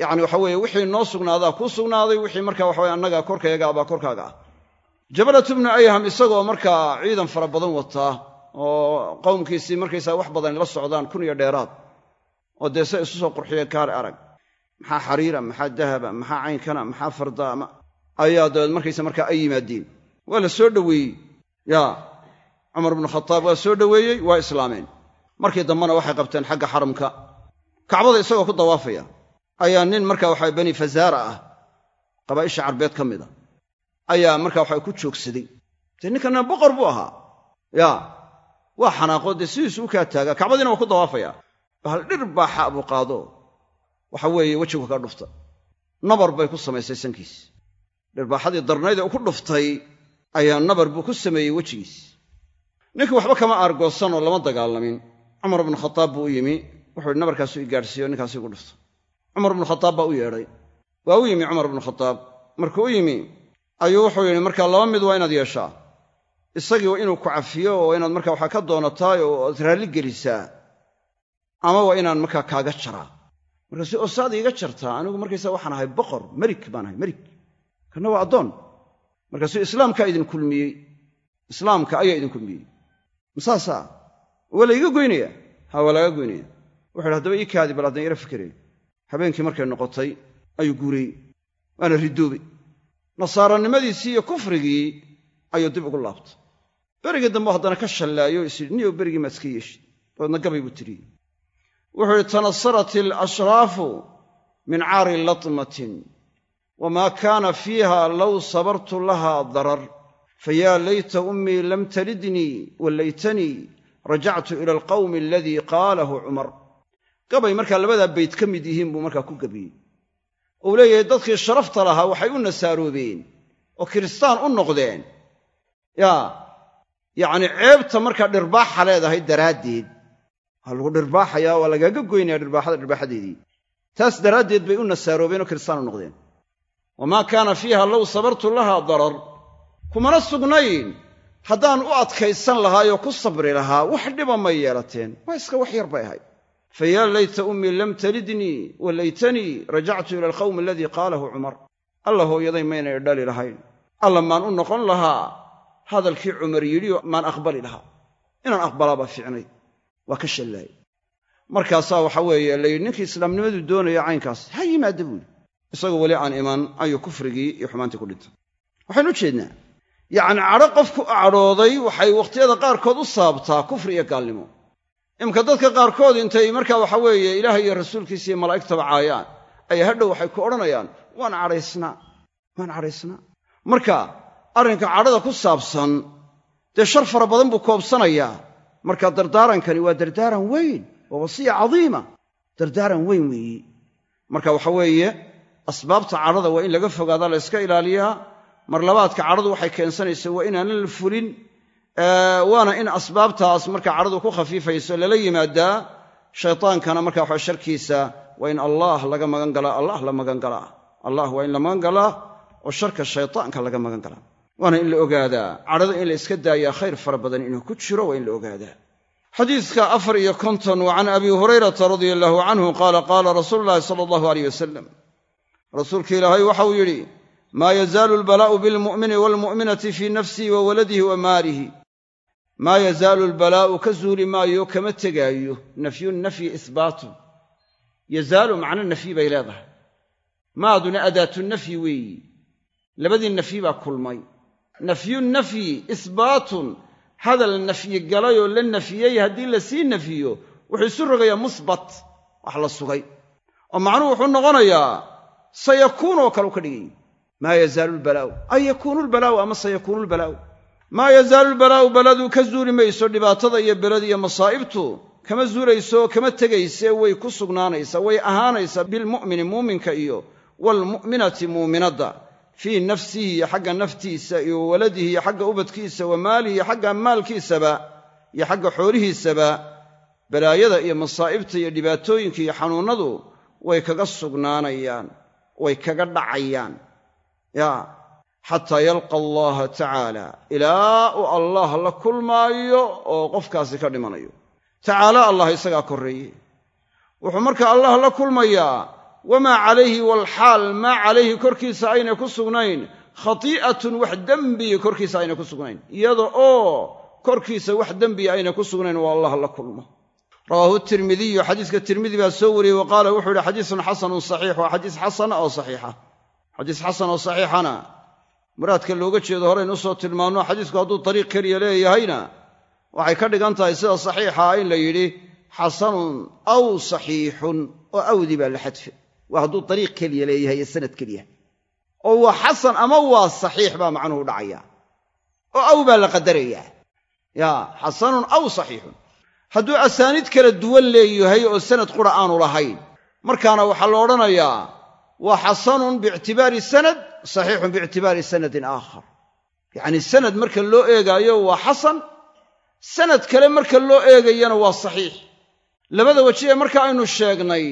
yacni waxa weeye wixii noo sugnaadaa kuu sugnaaday wixii marka waxa weye annaga korkayaga abaa korkaaga ah. Jabalatu bnu ayham isagoo markaa ciidan fara badan wataa oo qowmkiisii markaysaa wax badan la socdaan kun iyo dheeraad oo dee se isu soo qurxiyeen kaale arag. Maxaa xariira maxaa dahaba maxaa caynkana maxaa fardaama ayaa dabeed markaysa markaa ay yimaadeen. Waa la soo dhoweeyey. Yaa cumar bnu khataab waa soo dhoweeyey waa islaameen. Markii dambena waxay qabteen xagga xaramka. Kacbada isagoo ku dawaafaya ayaa nin marka waxa bani fazaara ah qabaa'isha carbeed ka mid a ayaa marka waxa ku joogsaday. Dee ninkanna boqor buu ahaa. Yaa waa xanaaqoo dee sidiisu u kaa taagaa. Kacbadiina waa ku dawaafaya. Bahal dhir buu qaado. Waxa weeye wejigu ka dhufta nabar bay ku samaysay sankiis. Dhirbaaxadii darnayd ee u ku dhuftay ayaa nabar buu ku sameeyey wejigiis. Ninkii waxba kama aargoosan oo lama dagaalamin. Cumar bnu khataab buu u yimi. Wuxuu yidhi nabarkaasu i gaadhsiiyo ninkaasi igu dhufto cumar bnu khataab baa u yeedhay. Waa u yimi cumar bnu khataab. Markuu u yimi ayuu wuxuu yidhi markaa laba mid waa inaad yeeshaa isagii waa inuu ku cafiyo oo inaad markaa waxaa ka doonataay oo aad raalli gelisaa ama waa inaan markaa kaaga jaraa. Markaasi oo saad iiga jartaa anigu markaysa waxaan ahay boqor melik baan ahay melik kanna waa addoon. Markaasuu islaamkaa idin kulmiyey islaamka ayaa idin kulmiyey. Masaasaa waa layga goynaya ha waa laga goynaya wuxu yidhi haddaba ii kaadi bal haddaan yaro fikirey. Habeenkii markay noqotay ayuu guuriyey waana ridoobay nasaaranimadiisii iyo kufrigii ayuu dib ugu laabtay berigii dambe haddana ka shallaayo isyidhi niyow berigii maa iska yeeshid. Dabeedna gabay buu tiriyey wuxuu yidhi tanasarat alashraafu min caari latmatin wamaa kaana fiiha low sabartu laha darar. Fayaa layta ummii lam talidnii walaytanii rajactu ila alqawmi aladii qaalahu cumar. Gabay markaa labadaa bayd ka mid yihiin buu markaa ku gebiyey uu leeyahay dadkii sharafta lahaa waxay u nasaaroobeen oo kiristaan u noqdeen. Yaa yacni ceebta markaa dhirbaaxa leedahay daraaddeed waa lagu dhirbaaxayaa waa lagaaga goynaya dhirbaaxada dhirbaaxadeedii. Taas daraaddeed bay u nasaaroobeen oo kiristaan u noqdeen wamaa kaana fiiha low sabartu lahaa darar kumana sugnayn haddaan u adkaysan lahaayoo ku sabri lahaa wax dhiba may yeelateen. Waa iska wax yar bay ahayd. Fa yaa layta ummii lam talidnii wa laytanii rajactu ila alqawmi aladii qaalahu cumar. Alla hooyaday maynay dhali lahayn. Alla maan u noqon lahaa hadalkii cumar yidhi maan aqbali lahaa. Inaan aqbalaabaa fiicnayd waa ka shallaayay. Markaasaa waxa weeye la yidhi ninkii islaamnimadu doonaya caynkaas ha yimaada buuhi isagoo weli aan iman ayuu kufrigii iyo xumaantii ku dhintay. Waxaynu u jeednaa yacni cadho qofku cadhooday waxay wakhtiyada qaarkood u saabtaa kufri iyo gaalnimo. Imka dadka qaarkood intay markaa waxa weeye ilaahay iyo rasuulkiisa iyo malaa'igtaba caayaan ayaa hadhow waxay ku odhanayaan waan cadhaysnaa waan cadhaysnaa. Marka arrinka cadhada ku saabsan dee shar fara badan buu koobsanayaa. Marka dardaarankani waa dardaaran weyn waa wasiya cadiima. Dardaaran weyn weeyi. Marka waxa weeye asbaabta cadhada waa in laga fogaadaa la yska ilaaliyaa. Mar labaadka cadhadu waxay keensanaysa waa inaanan la fulin waana in asbaabtaas marka cadhadu ku khafiifayso lala yimaadaa. Shaytaankana marka waxa sharkiisa waa in allah laga magan galaa allah la magan galaa allah waa in la magan galaa oo sharka shaytaanka laga magan galaa waana in la ogaadaa. Cadhada in la iska daayaa khayr fara badan inuu ku jiro waa in la ogaadaa. Xadiidka afar iyo konton wa can abi hurayrata radia allahu canhu qaala qaala rasuulu llahi sala allahu aleyh wasalam rasuulka ilaahay waxa uu yidhi maa yazaalu albalaa'u bilmu'mini waalmu'minati fii nafsihi wa waladihi wa maalihi. Maa yazaalu albalaa'u ka zuuli maayo kama tegaayo. Nafyun nafyi ihbaatun yazaalu macno nafyi bay leedahay. Maaduna adaatu nafyi weeyi. Labadii nafyi baa kulmay nafyun nafyi ihbaatun hadal nafyi galayoo la nafiyey haddii la sii nafiyo wuxuu isu rogayaa musbat wax la sugay. Oo macnuhu wuxuu noqonayaa sayakuun oo kale u ka dhigany maa yazaalu lbalaa'u ay yakuunu lbalaa'u ama sayakuunu lbalaa'u maa yazaalu lbalaa'u baladu ka zuuli mayso dhibaatada iyo belada iyo masaa'ibtu? Kama zuulayso kama tegayse way ku sugnaanaysaa way ahaanaysaa bilmu'mini muuminka iyo waalmu'minati muuminadda fii nafsihi iyo xagga naftiisa iyo waladihi iyo xagga ubadkiisa wa maalihi iyo xagga maalkiisaba iyo xagga xoolihiisaba balaayada iyo masaa'ibta iyo dhibaatooyinka iyo xanuunnadu way kaga sugnaanayaan way kaga dhacayaan. Yaa xataa yalqa allaha tacaala ilaa uu allah la kulmaayo oo qofkaasi ka dhimanayo. Tacaala allah isagaa korreeye wuxuu marka allah la kulmayaa wamaa calayhi walxaal maa calayhi korkiisa aynay ku sugnayn khatii'atun wax dembiya korkiisa aynay ku sugnayn iyada oo korkiisa wax dembiya aynay ku sugnayn waa allah la kulmo. Rawaahu tirmidiyu xadiiska tirmidi baa soo wariyey wa qaala wuxuu yihi xadiisun xasanun saxiix. Waa xadiis xasana oo saxiixa. Xadiis xasan oo saxiixana. Muraadka looga jeedo horeynu u soo tilmaanno xadiisku hadduu dariiq keliya leeyahayna waxay ka dhigan tahay sida saxiixa in la yidhi xasanun aw saxiixun oo awdii baa la xadfe waa hadduu dariiq keliya leeyahay iyo sanad keliya. Oo waa xasan ama waa saxiix baa macnuhu dhacaya. Oo aw baa la qadarayaa. Yaa xasanun aw saxiixun. Hadduu asaaniid kala duwan leeyahay oo sanad qura aanu lahayn markaana waxaa la odhanayaa waa xasanun biictibaari sanad saxiixun biictibaari sanadin aakhar. Yacnii sanad marka loo eegaayo waa xasan sanad kale marka loo eegayana waa saxiix. Labada weji ee marka aynu sheegnay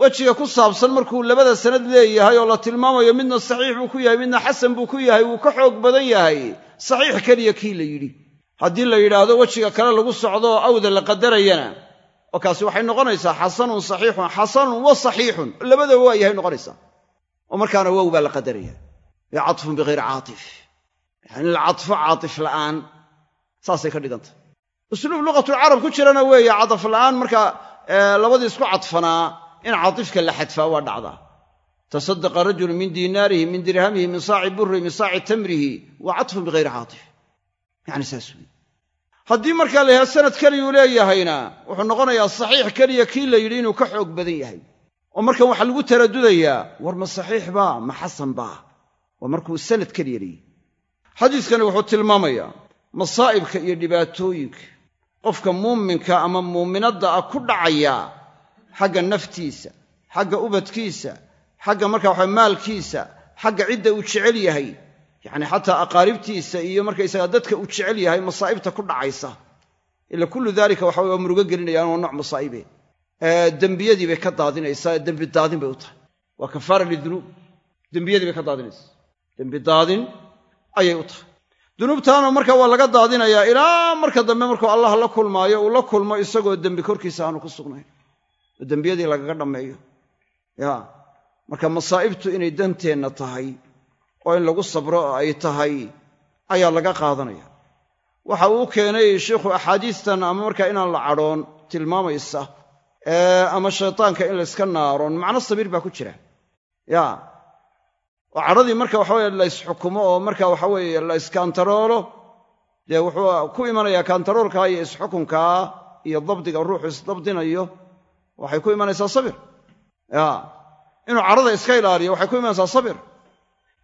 wejiga ku saabsan markuu labada sanad leeyahay oo la tilmaamayo midna saxiix buu ku yahay midna xasan buu ku yahay wuu ka xoog badan yahay. Saxiix keliya kii la yidhi. Haddii la yidhaahdo wejiga kale lagu socdo oo awda la qadarayana. Oo kaasi waxay noqonaysaa xasanun saxiixun xasanun wa saxiixun. Labadaba waa yahay noqonaysaa. Oo markaana wow baa la qadaraya. Yo catfun bikayri caatif. Yani cadfo caatif la'aan saasay ka dhigantah usluub luqatulcarab ku jirana weeye cadaf la'aan. Markaa labadii isku cadfanaa in caatifka la xadfaa waa dhacdaa. Tasadaqa rajulu min diinaarihi min dirhamihi min saaci burri min saaci tamrihi wa catfun bikayri caatif yani saas wey haddii markaa la yahay sanad keliyuu leeyahayna wuxuu noqonayaa saxiix keliya kii la yidhi inuu ka xoog badan yahay. Oo markan waxaa lagu taradudayaa war ma saxiix baa ma xasan baa waa markuu sanad keliya leeyahy xadiiskani wuxuu tilmaamayaa masaa'ibka iyo dhibaatooyinka. Qofka muuminka ama muuminadda ah ku dhacaya xagga naftiisa xagga ubadkiisa xagga markaa waxa maalkiisa xagga cidda uu jecel yahay yacni xataa aqaaribtiisa iyo markaysaga dadka uu jecel yahay masaa'ibta ku dhacaysa. Ila kullu daalika waxa waa murugo gelinayaan waa nooc masaa'ibe. Dembiyadii bay ka daadinaysaa dembi daadin bay u tahay. Waa kafaara lidunuub dembiyadii bay ka daadinaysaa. Dembi daadin ayay u tahay. Dunuubtaana marka waa laga daadinayaa ilaa marka dambe markuu allah la kulmaayo uu la kulmo isagoo dembi korkiisa aanu ku sugnayn oo dembiyadii lagaga dhammeeyo. Ya. Marka masaa'ibtu inay danteenna tahay oo in lagu sabro oo ay tahay ayaa laga qaadanaya. Waxa uu keenay sheikhu axaadiistan ama markaa inaan la cadhoon tilmaamaysa ama shaytaanka in layska naaroon macno sabiir baa ku jira. Ya. Oo cadhadii marka waxaweye laysxukumo oo marka waxaweeye la iskantaroolo dee wuxuu ku imanayaa kantaroolkaa iyo isxukunkaa iyo dabdiga ruuxu isdabdinayo waxay ku imanaysaa sabir. Ya. Inuu cadhada iska ilaaliyo waxay ku imanaysaa sabir.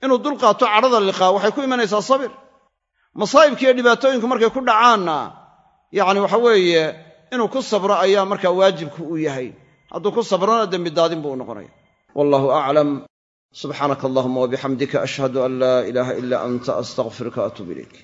Inuu dulqaato cadhada liqaa waxay ku imanaysaa sabir. Masaa'ibkiiyo dhibaatooyinku markay ku dhacaanna yacni waxa weeye inuu ku sabro ayaa markaa waajibku uu yahay. Hadduu ku sabrona dembi daadin buu u noqonaya wallahu aclam subxaanaka allahuma wabixamdika ashhadu an laa ilaaha ila anta astaqfiruka atuub ilayk